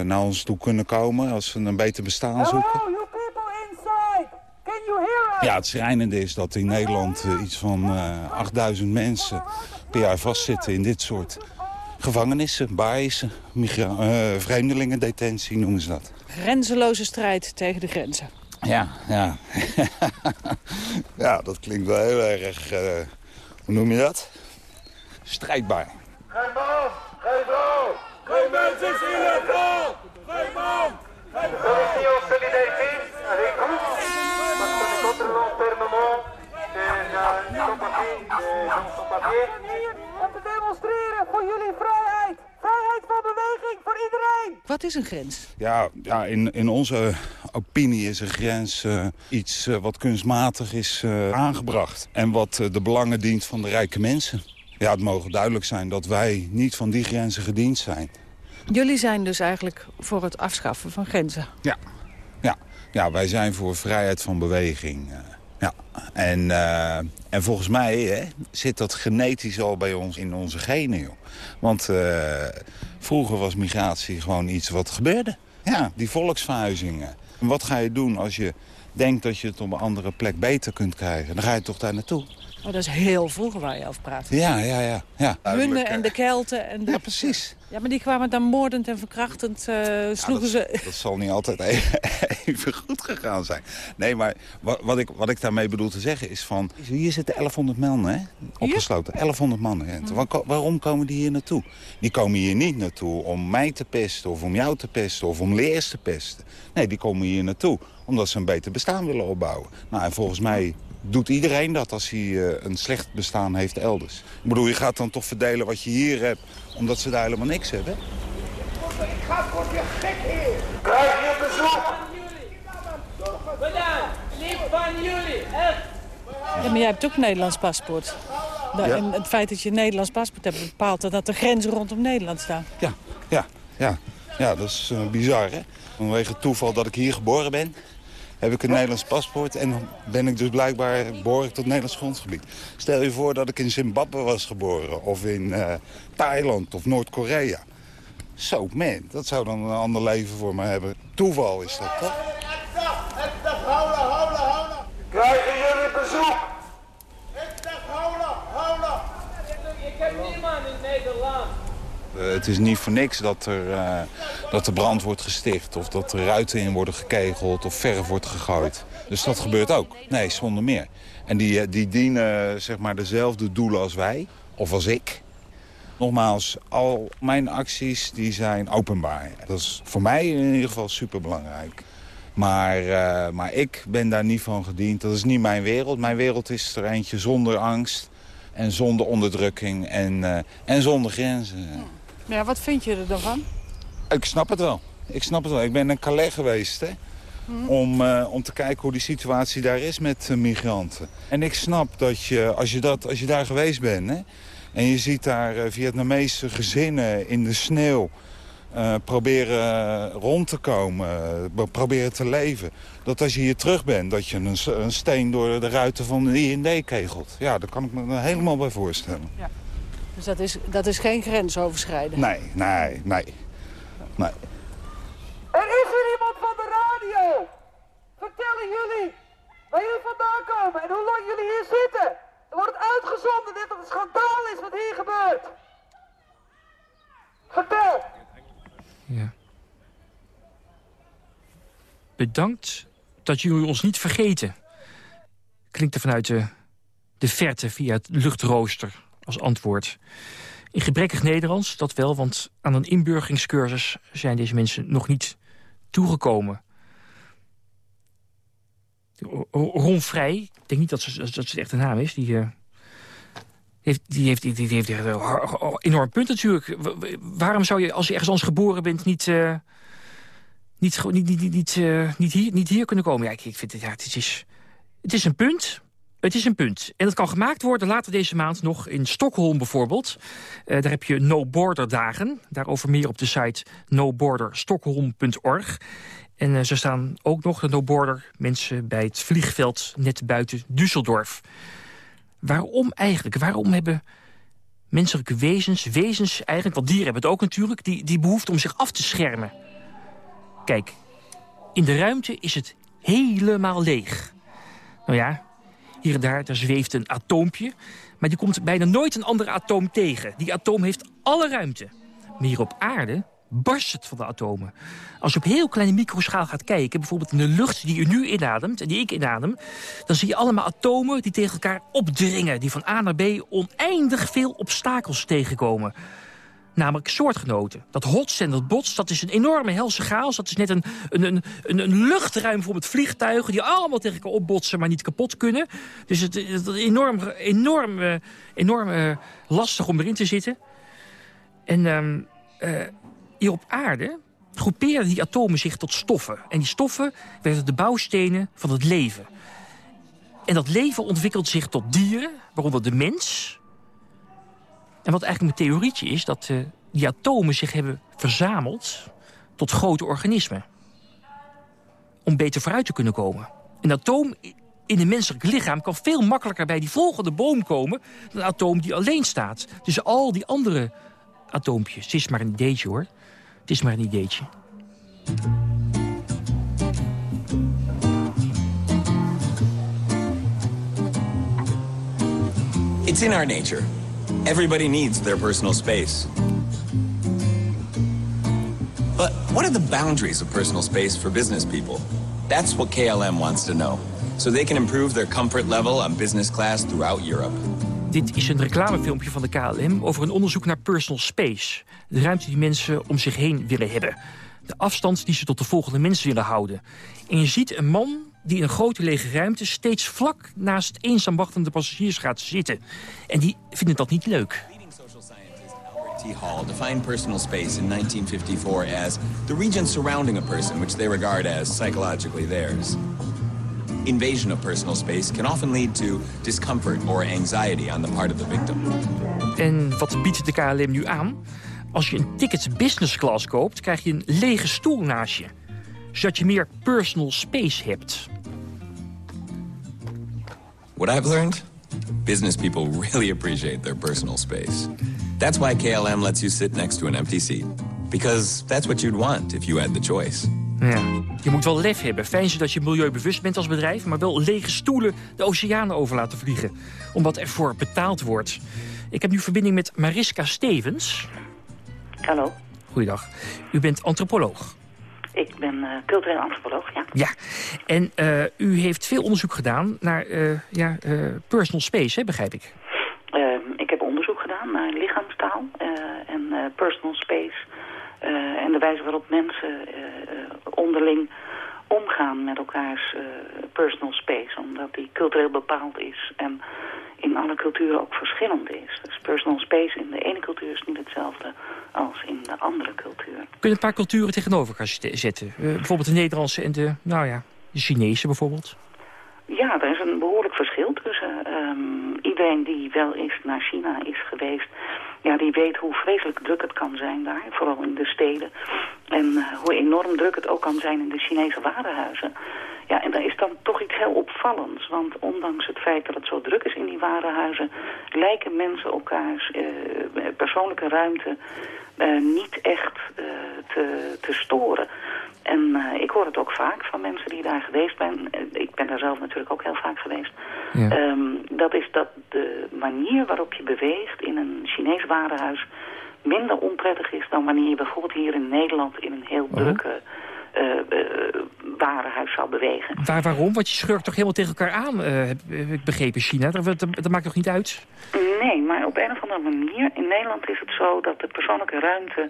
naar ons toe kunnen komen als ze een beter bestaan zoeken. Hello, you people inside! Can you hear us? Ja, het schrijnende is dat in Nederland uh, iets van 8000 mensen per jaar vastzitten in dit soort gevangenissen, baaisen, vreemdelingendetentie noemen ze dat. Grenzeloze strijd tegen de grenzen. Ja, ja. ja, dat klinkt wel heel erg, hoe noem je dat? strijdbaar. Geen man, geen vrouw, geen mens is illegaal, geen man, geen vrouw. Parce que des sans-papiers, des sans-papiers. Demonstreren voor jullie vrijheid. Vrijheid van beweging voor iedereen. Wat is een grens? Ja, ja in, in onze opinie is een grens uh, iets uh, wat kunstmatig is uh, aangebracht. En wat de belangen dient van de rijke mensen. Ja, het mogen duidelijk zijn dat wij niet van die grenzen gediend zijn. Jullie zijn dus eigenlijk voor het afschaffen van grenzen? Ja, ja. ja wij zijn voor vrijheid van beweging. Ja. En, uh, en volgens mij hè, zit dat genetisch al bij ons in onze genen. Want uh, vroeger was migratie gewoon iets wat gebeurde. Ja, die volksverhuizingen. En wat ga je doen als je denkt dat je het op een andere plek beter kunt krijgen? Dan ga je toch daar naartoe. Oh, dat is heel vroeger waar je over praat. Ja, ja, ja. ja. Hunnen en de Kelten. En de... Ja, precies. Ja, maar die kwamen dan moordend en verkrachtend, uh, sloegen ja, dat, ze... Dat zal niet altijd even, even goed gegaan zijn. Nee, maar wat, wat, ik, wat ik daarmee bedoel te zeggen is van... Hier zitten 1100 mannen, hè? Opgesloten. 1100 mannen. Hè? Waar, waarom komen die hier naartoe? Die komen hier niet naartoe om mij te pesten, of om jou te pesten, of om leers te pesten. Nee, die komen hier naartoe omdat ze een beter bestaan willen opbouwen. Nou, en volgens mij doet iedereen dat als hij uh, een slecht bestaan heeft elders. Ik bedoel, je gaat dan toch verdelen wat je hier hebt, omdat ze daar helemaal niks hebben. Ik ga voor je gek hier. Krijg je bezoek? Bedankt, lief van jullie, echt. Ja, maar jij hebt ook een Nederlands paspoort. Ja. En het feit dat je een Nederlands paspoort hebt bepaalt dat de grenzen rondom Nederland staan. Ja, ja, ja. Ja, dat is uh, bizar, hè? Vanwege het toeval dat ik hier geboren ben, heb ik een Nederlands paspoort... en ben ik dus blijkbaar behoor ik tot Nederlands grondgebied. Stel je voor dat ik in Zimbabwe was geboren, of in uh, Thailand of Noord-Korea. Zo, man, dat zou dan een ander leven voor me hebben. Toeval is dat, toch? Houden, houden, houden. Krijgen jullie bezoek? Ik zeg houden, houden. Ik heb niemand in Nederland. Eh, het is niet voor niks dat er, uh, dat er brand wordt gesticht... of dat er ruiten in worden gekegeld of verf wordt gegooid. Dus dat gebeurt ook. Nee, zonder meer. En die, eh, die dienen zeg maar, dezelfde doelen als wij, of als ik. Nogmaals, al mijn acties die zijn openbaar. Dat is voor mij in ieder geval superbelangrijk. Maar, maar ik ben daar niet van gediend. Dat is niet mijn wereld. Mijn wereld is er eentje zonder angst en zonder onderdrukking en, en zonder grenzen. Ja, wat vind je er dan van? Ik snap het wel. Ik snap het wel. Ik ben in Calais geweest, hè. Hmm. Om, uh, om te kijken hoe die situatie daar is met uh, migranten. En ik snap dat je, als je, dat, als je daar geweest bent... Hè, en je ziet daar uh, Vietnamese gezinnen in de sneeuw... proberen rond te komen, proberen te leven. Dat als je hier terug bent, dat je een, een steen door de ruiten van de IND kegelt. Ja, daar kan ik me helemaal bij voorstellen. Ja. Dus dat is, dat is geen grens overschrijden? Nee, nee, nee. nee. Er is er iemand van de radio! Vertellen jullie waar jullie vandaan komen en hoe lang jullie hier zitten. Er wordt uitgezonden dat het een schandaal is wat hier gebeurt. Vertel! Ja. Bedankt dat jullie ons niet vergeten. Klinkt er vanuit de, de verte via het luchtrooster als antwoord. In gebrekkig Nederlands, dat wel, want aan een inburgeringscursus... zijn deze mensen nog niet toegekomen. Ron Vrij, ik denk niet dat ze, dat ze echt een naam is... die, uh, heeft, die heeft, die, die heeft een enorm punt natuurlijk. Waarom zou je, als je ergens anders geboren bent... niet, uh, niet, niet, niet, niet, uh, niet, hier, niet hier kunnen komen? Ja, ik, ik vind het, ja, het, is, het is een punt... Het is een punt. En dat kan gemaakt worden later deze maand nog in Stockholm bijvoorbeeld. Uh, daar heb je No Border dagen. Daarover meer op de site noborderstockholm.org. En uh, ze staan ook nog, de No Border, mensen bij het vliegveld net buiten Düsseldorf. Waarom eigenlijk? Waarom hebben menselijke wezens, wezens eigenlijk, want dieren hebben het ook natuurlijk... die, die behoefte om zich af te schermen? Kijk, in de ruimte is het helemaal leeg. Nou ja, hier en daar, zweeft een atoompje. Maar die komt bijna nooit een ander atoom tegen. Die atoom heeft alle ruimte. Maar hier op aarde barst het van de atomen. Als je op heel kleine microschaal gaat kijken... bijvoorbeeld in de lucht die u nu inademt en die ik inadem... dan zie je allemaal atomen die tegen elkaar opdringen... die van A naar B oneindig veel obstakels tegenkomen namelijk soortgenoten. Dat hotst en dat botst, dat is een enorme helse chaos. Dat is net een, een, een, een, luchtruim voor met vliegtuigen... die allemaal tegen elkaar opbotsen, maar niet kapot kunnen. Dus het is enorm, enorm, uh, enorm uh, lastig om erin te zitten. En uh, hier op aarde groeperen die atomen zich tot stoffen. En die stoffen werden de bouwstenen van het leven. En dat leven ontwikkelt zich tot dieren, waaronder de mens... En wat eigenlijk mijn theorietje is... dat uh, die atomen zich hebben verzameld tot grote organismen. Om beter vooruit te kunnen komen. Een atoom in een menselijk lichaam kan veel makkelijker bij die volgende boom komen... dan een atoom die alleen staat. Dus al die andere atoompjes. Het is maar een ideetje, hoor. Het is maar een ideetje. It's in our nature. Everybody needs their personal space. But what are the boundaries of personal space for business people? That's what KLM wants to know. So they can improve their comfort level on business class throughout Europe. Dit is een reclamefilmpje van de KLM over een onderzoek naar personal space. De ruimte die mensen om zich heen willen hebben. De afstand die ze tot de volgende mensen willen houden. En je ziet een man die in een grote lege ruimte... steeds vlak naast eenzaam wachtende passagiers gaat zitten. En die vinden dat niet leuk. T. Hall defined personal space in 1954 as the region surrounding a person which they regard as psychologically theirs. Invasion of personal space can often lead to discomfort or anxiety on the part of the victim. En wat biedt de KLM nu aan? Als je een ticket business class koopt, krijg je een lege stoel naast je. Zodat je meer personal space hebt. What I've learned? Business people really appreciate their personal space. That's why KLM lets you sit next to an empty seat. Because that's what you'd want if you had the choice. Ja, je moet wel lef hebben. Fijn dat je milieubewust bent als bedrijf... maar wel lege stoelen de oceanen over laten vliegen. Omdat ervoor betaald wordt. Ik heb nu verbinding met Mariska Stevens. Hallo, Goeiedag. U bent antropoloog. Ik ben eh, cultureel antropoloog, ja. Ja. En eh, u heeft veel onderzoek gedaan naar eh, ja, personal space, hè, begrijp ik. Ehm, ik heb onderzoek gedaan naar lichaamstaal en personal space. en de wijze waarop mensen onderling omgaan met elkaars personal space. Omdat die cultureel bepaald is en in alle culturen ook verschillend is. Dus personal space in de ene cultuur is niet hetzelfde als in de andere cultuur. Kun je een paar culturen tegenover elkaar zet- zetten? Eh, bijvoorbeeld de Nederlandse en de, nou ja, de Chinese bijvoorbeeld. Ja, er is een behoorlijk verschil tussen ehm, iedereen die wel eens naar China is geweest. Ja, die weet hoe vreselijk druk het kan zijn daar, vooral in de steden. En eh, hoe enorm druk het ook kan zijn in de Chinese warenhuizen. Ja, en daar is dan toch iets heel opvallends. Want ondanks het feit dat het zo druk is in die warenhuizen... lijken mensen elkaars eh, persoonlijke ruimte eh, niet echt eh, te, te storen. En ik hoor het ook vaak van mensen die daar geweest zijn. Ik ben daar zelf natuurlijk ook heel vaak geweest. Ehm, dat is dat de manier waarop je beweegt in een Chinees warenhuis minder onprettig is dan wanneer je bijvoorbeeld hier in Nederland in een heel drukke eh, eh, warenhuis zou bewegen. Waar, waarom? Want je schurkt toch helemaal tegen elkaar aan, eh, heb, ik begrepen, China. Dat, dat, dat maakt toch niet uit? Nee, maar op een of andere manier, in Nederland is het zo dat de persoonlijke ruimte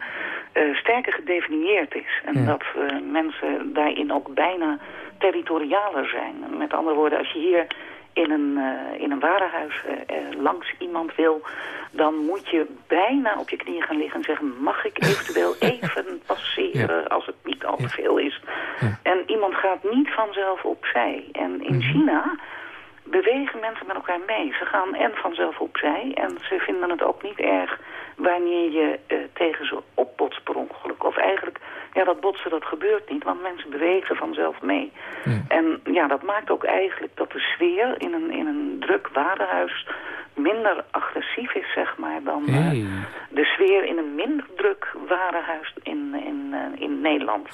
eh, sterker gedefinieerd is. En dat eh, mensen daarin ook bijna territorialer zijn. Met andere woorden, als je hier in een, eh, in een warenhuis eh, eh, langs iemand wil, dan moet je bijna op je knieën gaan liggen en zeggen, mag ik eventueel even passeren als het niet al te veel is. En iemand gaat niet vanzelf opzij. En in China bewegen mensen met elkaar mee. Ze gaan en vanzelf opzij en ze vinden het ook niet erg wanneer je eh, tegen ze opbotst per ongeluk. Of eigenlijk, ja dat botsen dat gebeurt niet, want mensen bewegen vanzelf mee. En ja, dat maakt ook eigenlijk dat de sfeer in een, in een druk warenhuis minder agressief is, zeg maar, dan eh, de sfeer in een minder druk warenhuis in, in, eh, in Nederland.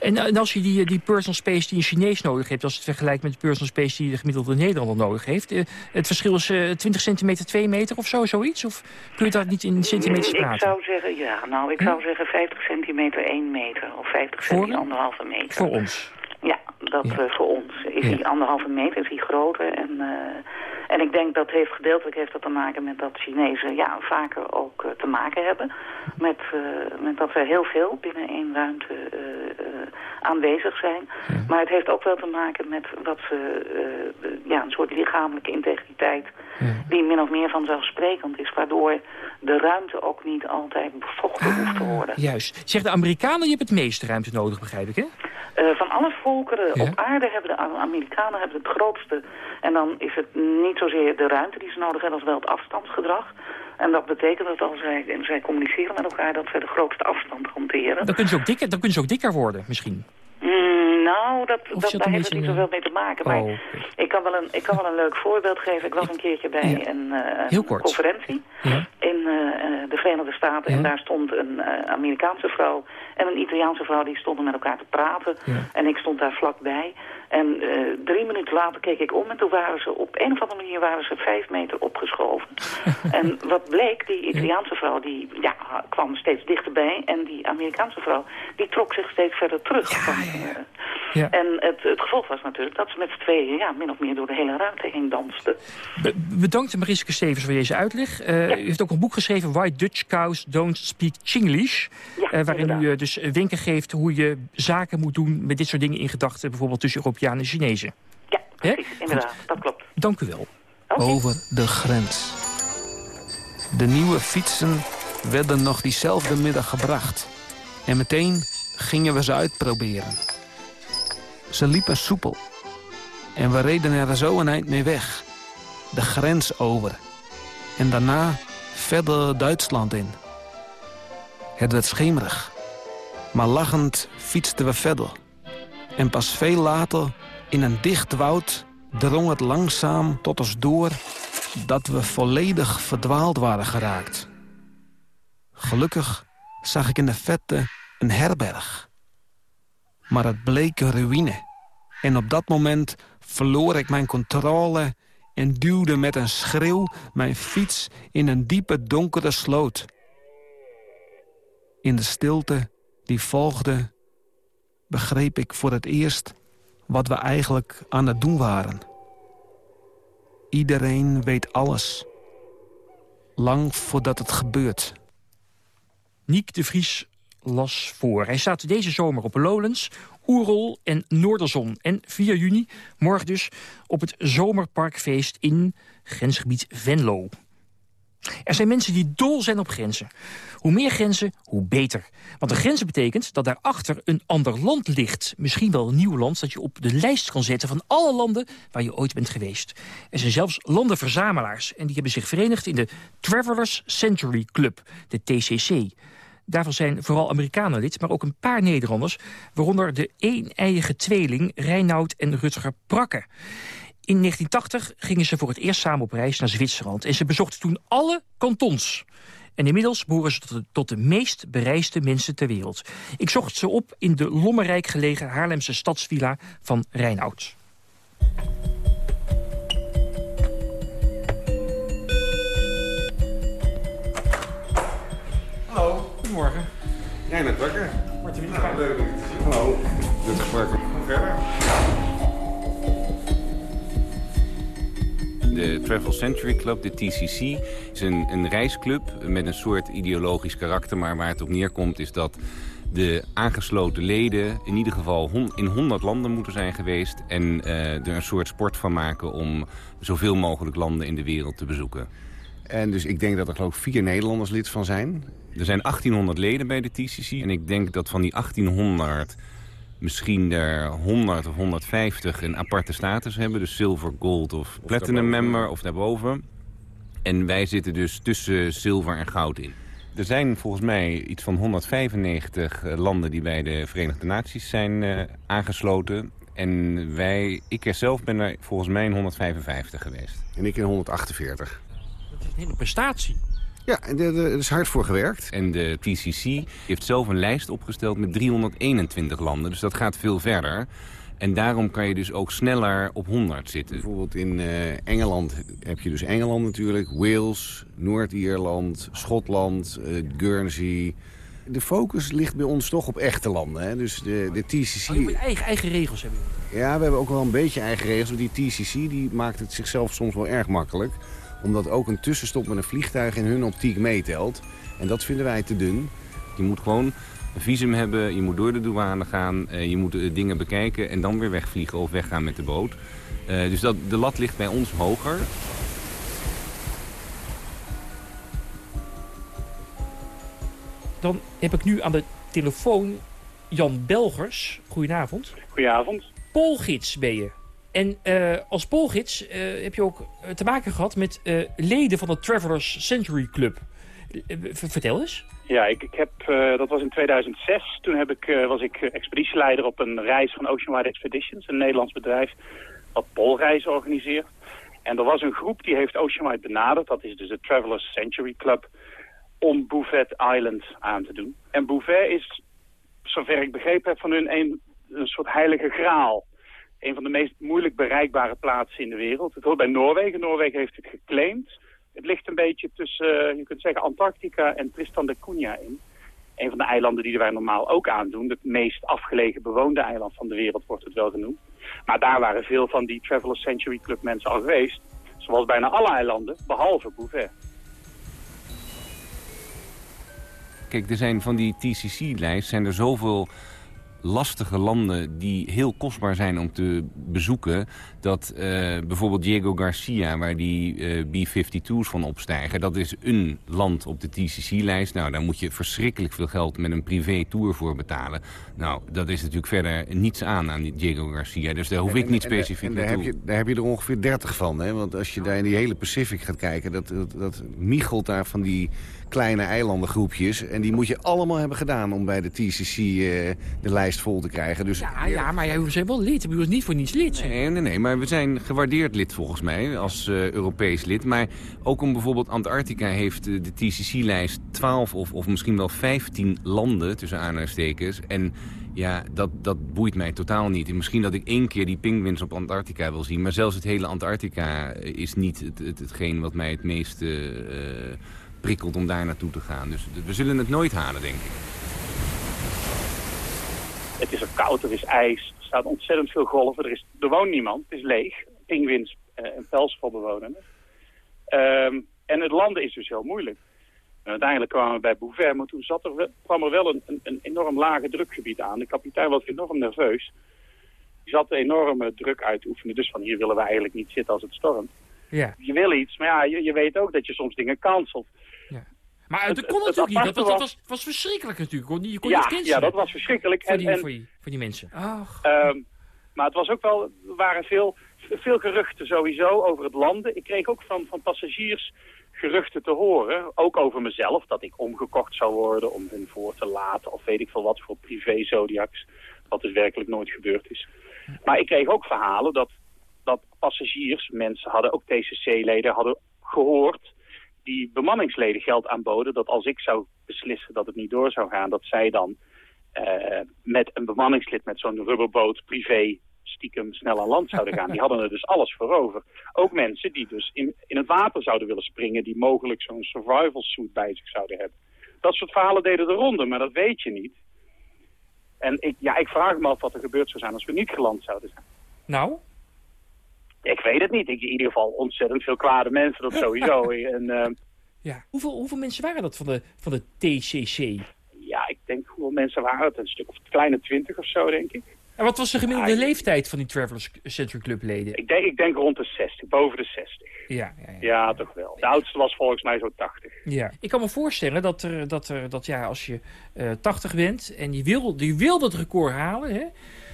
En, en als je die, die personal space die een Chinees nodig heeft... als je het vergelijkt met de personal space die de gemiddelde Nederlander nodig heeft... eh, het verschil is eh, 20 centimeter, 2 meter of zo, zoiets? Of kun je dat niet in centimeters Ik praten? zou zeggen, ja, nou, ik zou zeggen 50 centimeter 1 meter of 50 centimeter anderhalve meter. Voor ons. Ja, dat eh, voor ons. Is die anderhalve meter, is die groter. En, eh, en ik denk dat heeft gedeeltelijk heeft dat te maken met dat Chinezen ja, vaker ook eh, te maken hebben. Met, met dat er heel veel binnen één ruimte aanwezig zijn. Maar het heeft ook wel te maken met wat ze, ja, een soort lichamelijke integriteit die min of meer vanzelfsprekend is. Waardoor de ruimte ook niet altijd bevochten hoeft te worden. Juist. Zeg, de Amerikanen die hebben het meeste ruimte nodig, begrijp ik, hè? Eh, van alle volkeren op aarde hebben de Amerikanen hebben het grootste. En dan is het niet zozeer de ruimte die ze nodig hebben, als wel het afstandsgedrag. En dat betekent dat als zij, en zij communiceren met elkaar, dat zij de grootste afstand hanteren. Dan kunnen ze ook dikker, dan kunnen ze ook dikker worden, misschien. Mm, nou, dat, dat, daar heeft het niet zoveel mee te maken. Maar Oh, ik, kan wel een, ik kan wel een leuk voorbeeld geven. Ik was een keertje bij een, eh, een Heel kort. conferentie Ja. in eh, eh, de Verenigde Staten. En daar stond een Amerikaanse vrouw en een Italiaanse vrouw. Die stonden met elkaar te praten. En ik stond daar vlakbij. En drie minuten later keek ik om en toen waren ze op een of andere manier waren ze vijf meter opgeschoven. en wat bleek, die Italiaanse vrouw die ja, kwam steeds dichterbij en die Amerikaanse vrouw die trok zich steeds verder terug. Van, eh, En het, het gevolg was natuurlijk dat ze met z'n tweeën ja, min of meer door de hele ruimte heen dansten. Be- bedankt Mariske Stevens voor deze uitleg. Eh, U heeft ook een boek geschreven, Why Dutch Cows Don't Speak Chinglish. eh, waarin u eh, dus wenken geeft hoe je zaken moet doen met dit soort dingen in gedachten. Bijvoorbeeld tussen Europeanen en Chinezen. Ja, precies, inderdaad, dat klopt. Dank u wel. Over de grens. De nieuwe fietsen werden nog diezelfde middag gebracht. En meteen gingen we ze uitproberen. Ze liepen soepel. En we reden er zo een eind mee weg. De grens over. En daarna verder Duitsland in. Het werd schemerig. Maar lachend fietsten we verder. En pas veel later, in een dicht woud, drong het langzaam tot ons door dat we volledig verdwaald waren geraakt. Gelukkig zag ik in de vette een herberg. Maar het bleek een ruïne. En op dat moment verloor ik mijn controle en duwde met een schreeuw mijn fiets in een diepe donkere sloot. In de stilte die volgde begreep ik voor het eerst wat we eigenlijk aan het doen waren. Iedereen weet alles. Lang voordat het gebeurt. Niek de Vries las voor. Hij staat deze zomer op Lowlands, Oerol en Noorderzon. En 4 juni, morgen dus, op het Zomerparkfeest in grensgebied Venlo. Er zijn mensen die dol zijn op grenzen. Hoe meer grenzen, hoe beter. Want een grens betekent dat daarachter een ander land ligt. Misschien wel een nieuw land dat je op de lijst kan zetten... van alle landen waar je ooit bent geweest. Er zijn zelfs landenverzamelaars. En die hebben zich verenigd in de Travelers Century Club, de TCC. Daarvan zijn vooral Amerikanen lid, maar ook een paar Nederlanders... waaronder de een-eiige tweeling Reinoud en Rutger Prakke. In 1980 gingen ze voor het eerst samen op reis naar Zwitserland... en ze bezochten toen alle kantons. En inmiddels behoren ze tot de, tot de meest bereisde mensen ter wereld. Ik zocht ze op in de lommerrijk gelegen Haarlemse stadsvilla van Reinoud. Goedemorgen. Reinhard Bakker. Martin Nou, leuk om je te zien. Hallo. Dit gesprek. Kom verder. De Travel Century Club, de TCC, is een, een reisclub met een soort ideologisch karakter. Maar waar het op neerkomt is dat de aangesloten leden in ieder geval in 100 landen moeten zijn geweest. En eh, er een soort sport van maken om zoveel mogelijk landen in de wereld te bezoeken. En dus ik denk dat er geloof ik vier Nederlanders lid van zijn. Er zijn 1800 leden bij de TCC. En ik denk dat van die 1800 misschien er 100 of 150 een aparte status hebben. Dus silver, gold of platinum daarboven. member of daarboven. En wij zitten dus tussen zilver en goud in. Er zijn volgens mij iets van 195 eh, landen die bij de Verenigde Naties zijn eh, aangesloten. En wij, ik er zelf ben er volgens mij in 155 geweest. En ik in 148. Dat is een hele prestatie. Ja, en er is hard voor gewerkt. En de TCC heeft zelf een lijst opgesteld met 321 landen. Dus dat gaat veel verder. En daarom kan je dus ook sneller op 100 zitten. Bijvoorbeeld in eh, Engeland heb je dus Engeland natuurlijk. Wales, Noord-Ierland, Schotland, eh, Guernsey. De focus ligt bij ons toch op echte landen. Hè? Dus de, de TCC... Oh, je moet eigen, eigen regels hebben. Ja, we hebben ook wel een beetje eigen regels. Maar die TCC die maakt het zichzelf soms wel erg makkelijk. Omdat ook een tussenstop met een vliegtuig in hun optiek meetelt. En dat vinden wij te dun. Je moet gewoon een visum hebben, je moet door de douane gaan, eh, je moet eh, dingen bekijken en dan weer wegvliegen of weggaan met de boot. Eh, dus dat, de lat ligt bij ons hoger. Dan heb ik nu aan de telefoon Jan Belgers. Goedenavond. Goedenavond. Poolgids ben je. En eh, als poolgids eh, heb je ook eh, te maken gehad met leden van de Travelers Century Club. Vertel eens. Ja, ik, ik heb, dat was in 2006. Toen heb ik, was ik expeditieleider op een reis van Oceanwide Expeditions, een Nederlands bedrijf dat poolreizen organiseert. En er was een groep die heeft Oceanwide benaderd, dat is dus de Travelers Century Club, om Bouvet Island aan te doen. En Bouvet is, zover ik begrepen heb van hun, een, een soort heilige graal. Een van de meest moeilijk bereikbare plaatsen in de wereld. Het hoort bij Noorwegen. Noorwegen heeft het geclaimd. Het ligt een beetje tussen, eh, je kunt zeggen, Antarctica en Tristan da Cunha in. Een van de eilanden die wij normaal ook aandoen. Het meest afgelegen bewoonde eiland van de wereld wordt het wel genoemd. Maar daar waren veel van die Travelers Century Club mensen al geweest. Zoals bijna alle eilanden, behalve Bouvet. Kijk, er zijn van die TCC-lijst zijn er zoveel lastige landen die heel kostbaar zijn om te bezoeken. Dat eh, bijvoorbeeld Diego Garcia, waar die eh, B-52's van opstijgen... dat is een land op de TCC-lijst. Nou, daar moet je verschrikkelijk veel geld met een privé-tour voor betalen. Nou, dat is natuurlijk verder niets aan aan die Diego Garcia. Dus daar hoef ik niet En- en- specifiek en daar heb, je, daar heb je er ongeveer 30 van. Hè? Want als je daar in die hele Pacific gaat kijken... dat, dat, dat miegelt daar van die kleine eilandengroepjes. En die moet je allemaal hebben gedaan om bij de TCC eh, de lijst vol te krijgen. Dus Ja, ja, maar jij zijn wel lid. Ik bedoel, niet voor niets lid. Nee, nee, nee, maar we zijn gewaardeerd lid volgens mij als eh, Europees lid. Maar ook om bijvoorbeeld Antarctica heeft eh, de TCC-lijst 12 of, of misschien wel 15 landen tussen aanhalingstekens. En ja, dat, dat boeit mij totaal niet. En misschien dat ik één keer die pinguïns op Antarctica wil zien. Maar zelfs het hele Antarctica is niet het, het, hetgeen wat mij het meest eh, eh, prikkelt om daar naartoe te gaan. Dus we zullen het nooit halen, denk ik. Het is er koud, er is ijs, er staat ontzettend veel golven, er, is, er woont niemand, het is leeg. Pinguïns uh, en pelsvol bewonen. Ehm, en het landen is dus heel moeilijk. En uiteindelijk kwamen we bij Bouvet, maar toen zat er, kwam er wel een, een, een enorm lage drukgebied aan. De kapitein was enorm nerveus. Die zat enorme druk uit te oefenen. Dus van hier willen we eigenlijk niet zitten als het stormt. Ja. Je wil iets, maar ja, je, je weet ook dat je soms dingen kanselt. Maar dat kon natuurlijk niet. Dat, was, dat was, was verschrikkelijk natuurlijk. Je kon, je kon ja, niet ja, dat was verschrikkelijk. Voor die, en, en, voor die, voor die mensen. Ach. Ehm, maar het was ook wel, er waren veel, veel geruchten sowieso over het landen. Ik kreeg ook van, van passagiers geruchten te horen, ook over mezelf, dat ik omgekocht zou worden om hun voor te laten of weet ik veel wat voor privé zodiacs, wat dus werkelijk nooit gebeurd is. Maar ik kreeg ook verhalen dat, dat passagiers, mensen hadden, ook TCC-leden, hadden gehoord die bemanningsleden geld aanboden, dat als ik zou beslissen dat het niet door zou gaan, dat zij dan uh, met een bemanningslid met zo'n rubberboot privé stiekem snel aan land zouden gaan. Die hadden er dus alles voor over. Ook mensen die dus in, in het water zouden willen springen... die mogelijk zo'n survival suit bij zich zouden hebben. Dat soort verhalen deden de ronde, maar dat weet je niet. En ik, ja, ik vraag me af wat er gebeurd zou zijn als we niet geland zouden zijn. Nou? Ik weet het niet. Ik, in ieder geval ontzettend veel kwade mensen, dat sowieso. en, uh, ja. hoeveel, hoeveel mensen waren dat van de, van de TCC? Ja, ik denk hoeveel mensen waren het? Een stuk of kleine twintig of zo, denk ik. En wat was de gemiddelde ja, leeftijd van die Travelers Century Club leden? Ik denk, ik denk rond de 60, boven de 60. Ja, ja, ja. ja toch wel. De oudste was volgens mij zo 80. Ja. Ik kan me voorstellen dat, er, dat, er, dat ja, als je uh, 80 bent en je wil, je wil dat record halen, hè,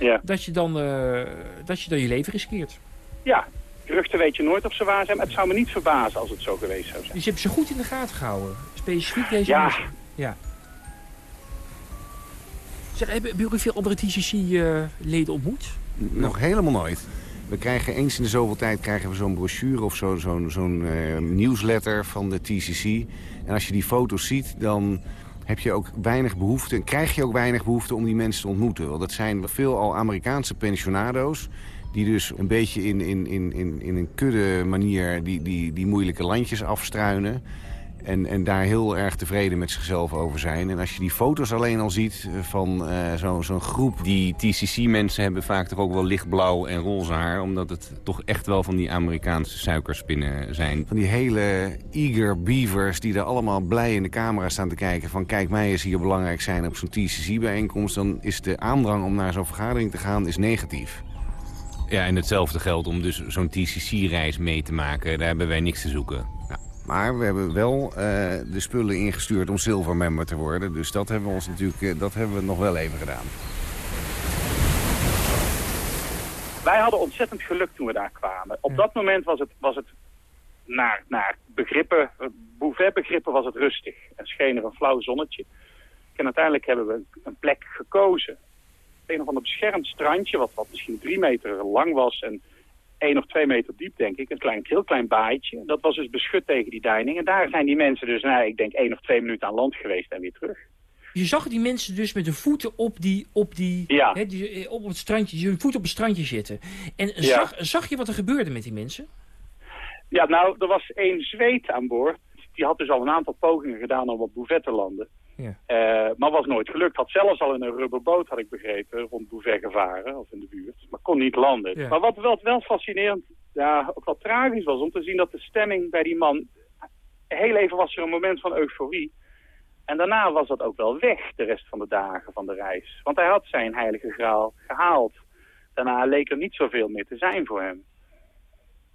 ja. dat, je dan, uh, dat je dan je leven riskeert. Ja, geruchten weet je nooit of ze waar zijn. Maar het zou me niet verbazen als het zo geweest zou zijn. Dus je hebt ze goed in de gaten gehouden? Specifiek deze ja. mensen? Ja. Zeg, hebben jullie veel andere TCC-leden ontmoet? Nog helemaal nooit. We krijgen eens in de zoveel tijd krijgen we zo'n brochure of zo'n zo, zo uh, nieuwsletter van de TCC. En als je die foto's ziet, dan heb je ook weinig behoefte... en krijg je ook weinig behoefte om die mensen te ontmoeten. Want dat zijn veel al Amerikaanse pensionado's... die dus een beetje in, in, in, in, in een kudde manier die, die, die moeilijke landjes afstruinen... En, en daar heel erg tevreden met zichzelf over zijn. En als je die foto's alleen al ziet van uh, zo'n zo groep... Die TCC-mensen hebben vaak toch ook wel lichtblauw en roze haar... omdat het toch echt wel van die Amerikaanse suikerspinnen zijn. Van die hele eager beavers die er allemaal blij in de camera staan te kijken... van kijk, mij is hier belangrijk zijn op zo'n TCC-bijeenkomst... dan is de aandrang om naar zo'n vergadering te gaan is negatief. Ja, en hetzelfde geldt om dus zo'n TCC-reis mee te maken. Daar hebben wij niks te zoeken. Ja. Maar we hebben wel uh, de spullen ingestuurd om silver member te worden. Dus dat hebben we ons natuurlijk uh, dat hebben we nog wel even gedaan. Wij hadden ontzettend geluk toen we daar kwamen. Op dat moment was het, was het naar, naar begrippen, Bouvet-begrippen was het rustig. En scheen er een flauw zonnetje. En uiteindelijk hebben we een plek gekozen. Een of ander beschermd strandje, wat, wat misschien drie meter lang was... en één of twee meter diep, denk ik. Een klein, heel klein baaitje. Dat was dus beschut tegen die deining. En daar zijn die mensen dus, nou, ik denk één of twee minuten aan land geweest en weer terug. Je zag die mensen dus met de voeten op, die, op, die, ja. hè, die, op het strandje, hun voeten op het strandje zitten. En zag, zag je wat er gebeurde met die mensen? Ja, nou, er was één zweet aan boord. Die had dus al een aantal pogingen gedaan om op Bouvet te landen. Ja. Uh, maar was nooit gelukt. Had zelfs al in een rubberboot, had ik begrepen, rond Bouvet gevaren, of in de buurt. Maar kon niet landen. Ja. Maar wat wel, wel fascinerend, ja, ook wel tragisch was, om te zien dat de stemming bij die man... Heel even was er een moment van euforie. En daarna was dat ook wel weg, de rest van de dagen van de reis. Want hij had zijn heilige graal gehaald. Daarna leek er niet zoveel meer te zijn voor hem.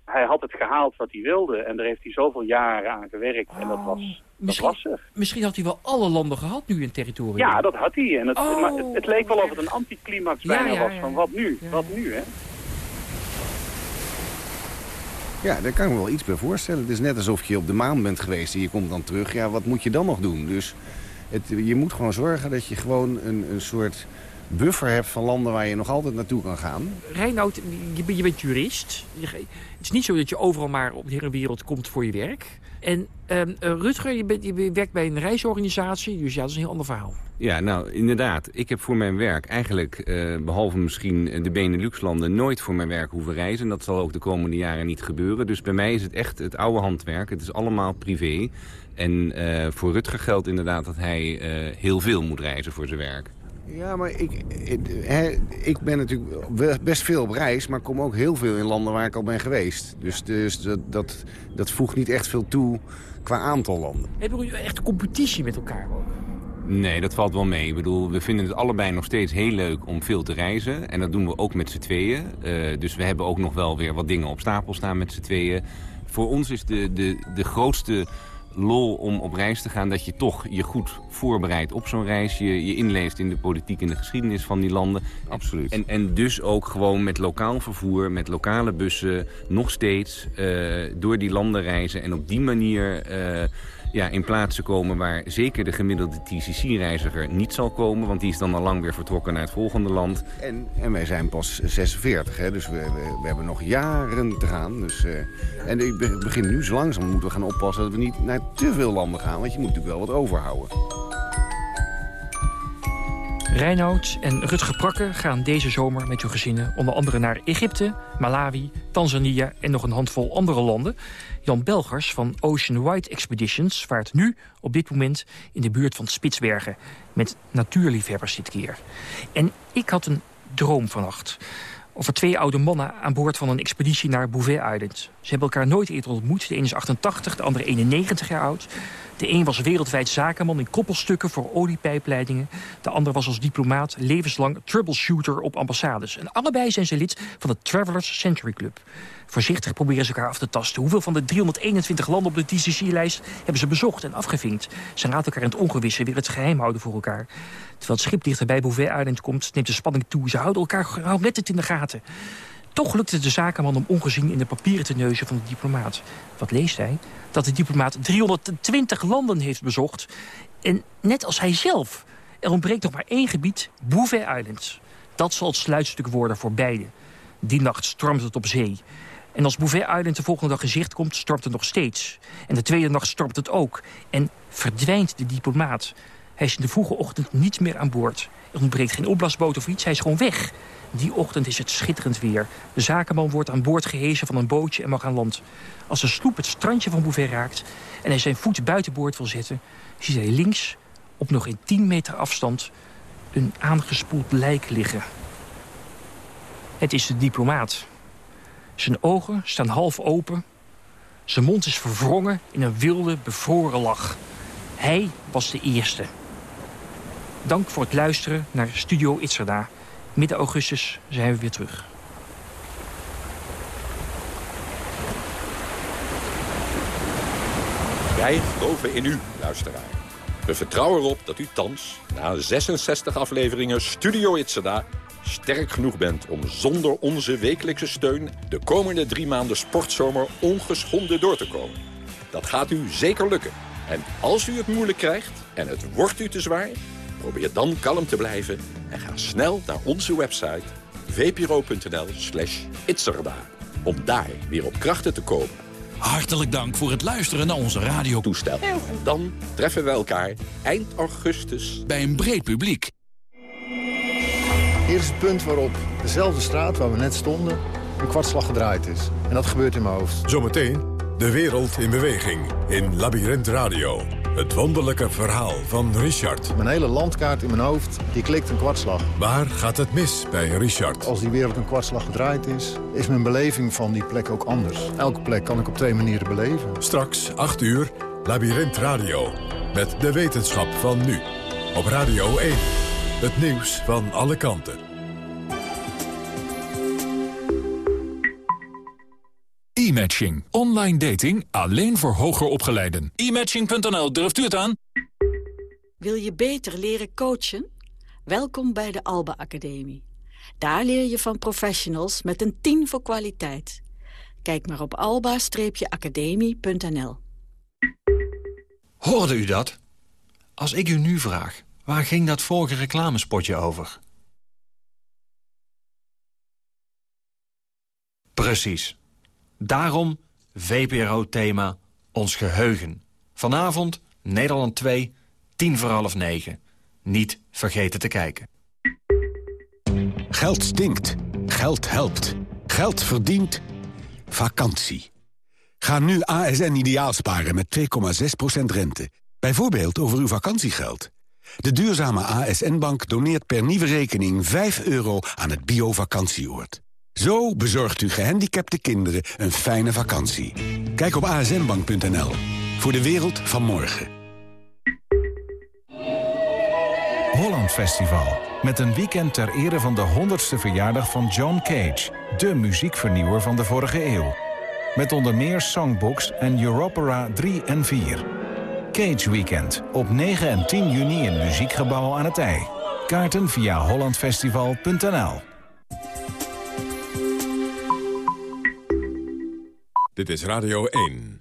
Hij had het gehaald wat hij wilde en daar heeft hij zoveel jaren aan gewerkt. En dat was, misschien, dat was er. Misschien had hij wel alle landen gehad nu in territorium. Ja, dat had hij. En het, oh, maar het, het, leek wel of het een anticlimax ja, bijna ja, was ja, van wat nu, wat nu, hè? Ja, daar kan ik me wel iets bij voorstellen. Het is net alsof je op de maan bent geweest en je komt dan terug. Ja, wat moet je dan nog doen? Dus het, je moet gewoon zorgen dat je gewoon een, een soort buffer hebt van landen waar je nog altijd naartoe kan gaan. Reinoud, je, bent- je bent jurist. Je, het is niet zo dat je overal maar op de hele wereld komt voor je werk. En ehm, eh, Rutger, je, bent, je werkt bij een reisorganisatie, dus ja, dat is een heel ander verhaal. Ja, nou inderdaad. Ik heb voor mijn werk eigenlijk, eh, behalve misschien de Benelux-landen... nooit voor mijn werk hoeven reizen. En dat zal ook de komende jaren niet gebeuren. Dus bij mij is het echt het oude handwerk. Het is allemaal privé. En eh, voor Rutger geldt inderdaad dat hij eh, heel veel moet reizen voor zijn werk. Ja, maar ik, ik, hè, ik ben natuurlijk best veel op reis... maar kom ook heel veel in landen waar ik al ben geweest. Dus, dus dat, dat, dat voegt niet echt veel toe qua aantal landen. Hebben jullie echt een competitie met elkaar ook? Nee, dat valt wel mee. Ik bedoel, we vinden het allebei nog steeds heel leuk om veel te reizen. En dat doen we ook met z'n tweeën. Eh, dus we hebben ook nog wel weer wat dingen op stapel staan met z'n tweeën. Voor ons is de, de, de grootste lol om op reis te gaan... dat je toch je goed voorbereidt op zo'n reis. Je, je inleest in de politiek en de geschiedenis van die landen. Absoluut. En, en dus ook gewoon met lokaal vervoer, met lokale bussen... nog steeds eh, door die landen reizen. En op die manier... eh, ja, in plaatsen komen waar zeker de gemiddelde TCC-reiziger niet zal komen. Want die is dan al lang weer vertrokken naar het volgende land. En, en wij zijn pas 46, hè, dus we, we, we hebben nog jaren te gaan. Dus, eh, en ik be- begin nu zo langzaam moeten we gaan oppassen dat we niet naar te veel landen gaan. Want je moet natuurlijk wel wat overhouden. Reinoud en Rutger Prakke gaan deze zomer met hun gezinnen... onder andere naar Egypte, Malawi, Tanzania en nog een handvol andere landen. Jan Belgers van Ocean Wide Expeditions vaart nu op dit moment... in de buurt van Spitsbergen met natuurliefhebbers dit keer. En ik had een droom vannacht over twee oude mannen aan boord van een expeditie naar Bouvet Island. Ze hebben elkaar nooit eerder ontmoet. De ene is 88, de andere 91 jaar oud. De een was wereldwijd zakenman in koppelstukken voor oliepijpleidingen. De ander was als diplomaat levenslang troubleshooter op ambassades. En allebei zijn ze lid van de Travelers Century Club. Voorzichtig proberen ze elkaar af te tasten. Hoeveel van de 321 landen op de TCC-lijst hebben ze bezocht en afgevinkt? Ze raad elkaar in het ongewisse, weer het geheim houden voor elkaar. Terwijl het schip dichter bij Bouvet Island komt, neemt de spanning toe. Ze houden elkaar nauwlettend in de gaten. Toch lukt het de zakenman om ongezien in de papieren te neuzen van de diplomaat. Wat leest hij? Dat de diplomaat 320 landen heeft bezocht. En net als hij zelf. Er ontbreekt nog maar één gebied, Bouvet Island. Dat zal het sluitstuk worden voor beiden. Die nacht stormt het op zee. En als Bouvet Island de volgende dag in zicht komt, stormt het nog steeds. En de tweede nacht stormt het ook. En verdwijnt de diplomaat. Hij is in de vroege ochtend niet meer aan boord. Er ontbreekt geen opblaasboot of iets, hij is gewoon weg. Die ochtend is het schitterend weer. De zakenman wordt aan boord gehezen van een bootje en mag aan land. Als de sloep het strandje van Bouvet raakt en hij zijn voet buiten boord wil zetten... ziet hij links, op nog geen 10 meter afstand, een aangespoeld lijk liggen. Het is de diplomaat. Zijn ogen staan half open. Zijn mond is verwrongen in een wilde, bevroren lach. Hij was de eerste. Dank voor het luisteren naar Studio Itzerda. Midden augustus zijn we weer terug. Wij geloven in u, luisteraar. We vertrouwen erop dat u thans, na 66 afleveringen Studio Itzada... sterk genoeg bent om zonder onze wekelijkse steun... de komende drie maanden sportzomer ongeschonden door te komen. Dat gaat u zeker lukken. En als u het moeilijk krijgt en het wordt u te zwaar... probeer dan kalm te blijven en ga snel naar onze website vpro.nl slash itzerda... om daar weer op krachten te komen. Hartelijk dank voor het luisteren naar onze radiotoestel. Dan treffen we elkaar eind augustus bij een breed publiek. Hier is het punt waarop dezelfde straat waar we net stonden een kwartslag gedraaid is. En dat gebeurt in mijn hoofd. Zometeen de wereld in beweging in Labyrinth Radio. Het wonderlijke verhaal van Richard. Mijn hele landkaart in mijn hoofd, die klikt een kwartslag. Waar gaat het mis bij Richard? Als die wereld een kwartslag gedraaid is, is mijn beleving van die plek ook anders. Elke plek kan ik op twee manieren beleven. Straks 8 uur, Labyrinth Radio. Met de wetenschap van nu. Op Radio 1. Het nieuws van alle kanten. e-matching. Online dating alleen voor hoger opgeleiden. e-matching.nl, durft u het aan? Wil je beter leren coachen? Welkom bij de Alba Academie. Daar leer je van professionals met een 10 voor kwaliteit. Kijk maar op alba-academie.nl Hoorde u dat? Als ik u nu vraag, waar ging dat vorige reclamespotje over? Precies. Daarom VPRO-thema Ons Geheugen. Vanavond Nederland 2, tien voor half negen. Niet vergeten te kijken. Geld stinkt. Geld helpt. Geld verdient. Vakantie. Ga nu ASN ideaal sparen met 2,6% rente. Bijvoorbeeld over uw vakantiegeld. De duurzame ASN-bank doneert per nieuwe rekening 5 euro aan het bio-vakantieoord. Zo bezorgt u gehandicapte kinderen een fijne vakantie. Kijk op asnbank.nl. Voor de wereld van morgen. Holland Festival. Met een weekend ter ere van de 100ste verjaardag van John Cage. De muziekvernieuwer van de vorige eeuw. Met onder meer songbooks en Europera 3 en 4. Cage Weekend. Op 9 en 10 juni in Muziekgebouw aan het IJ. Kaarten via hollandfestival.nl Dit is Radio 1.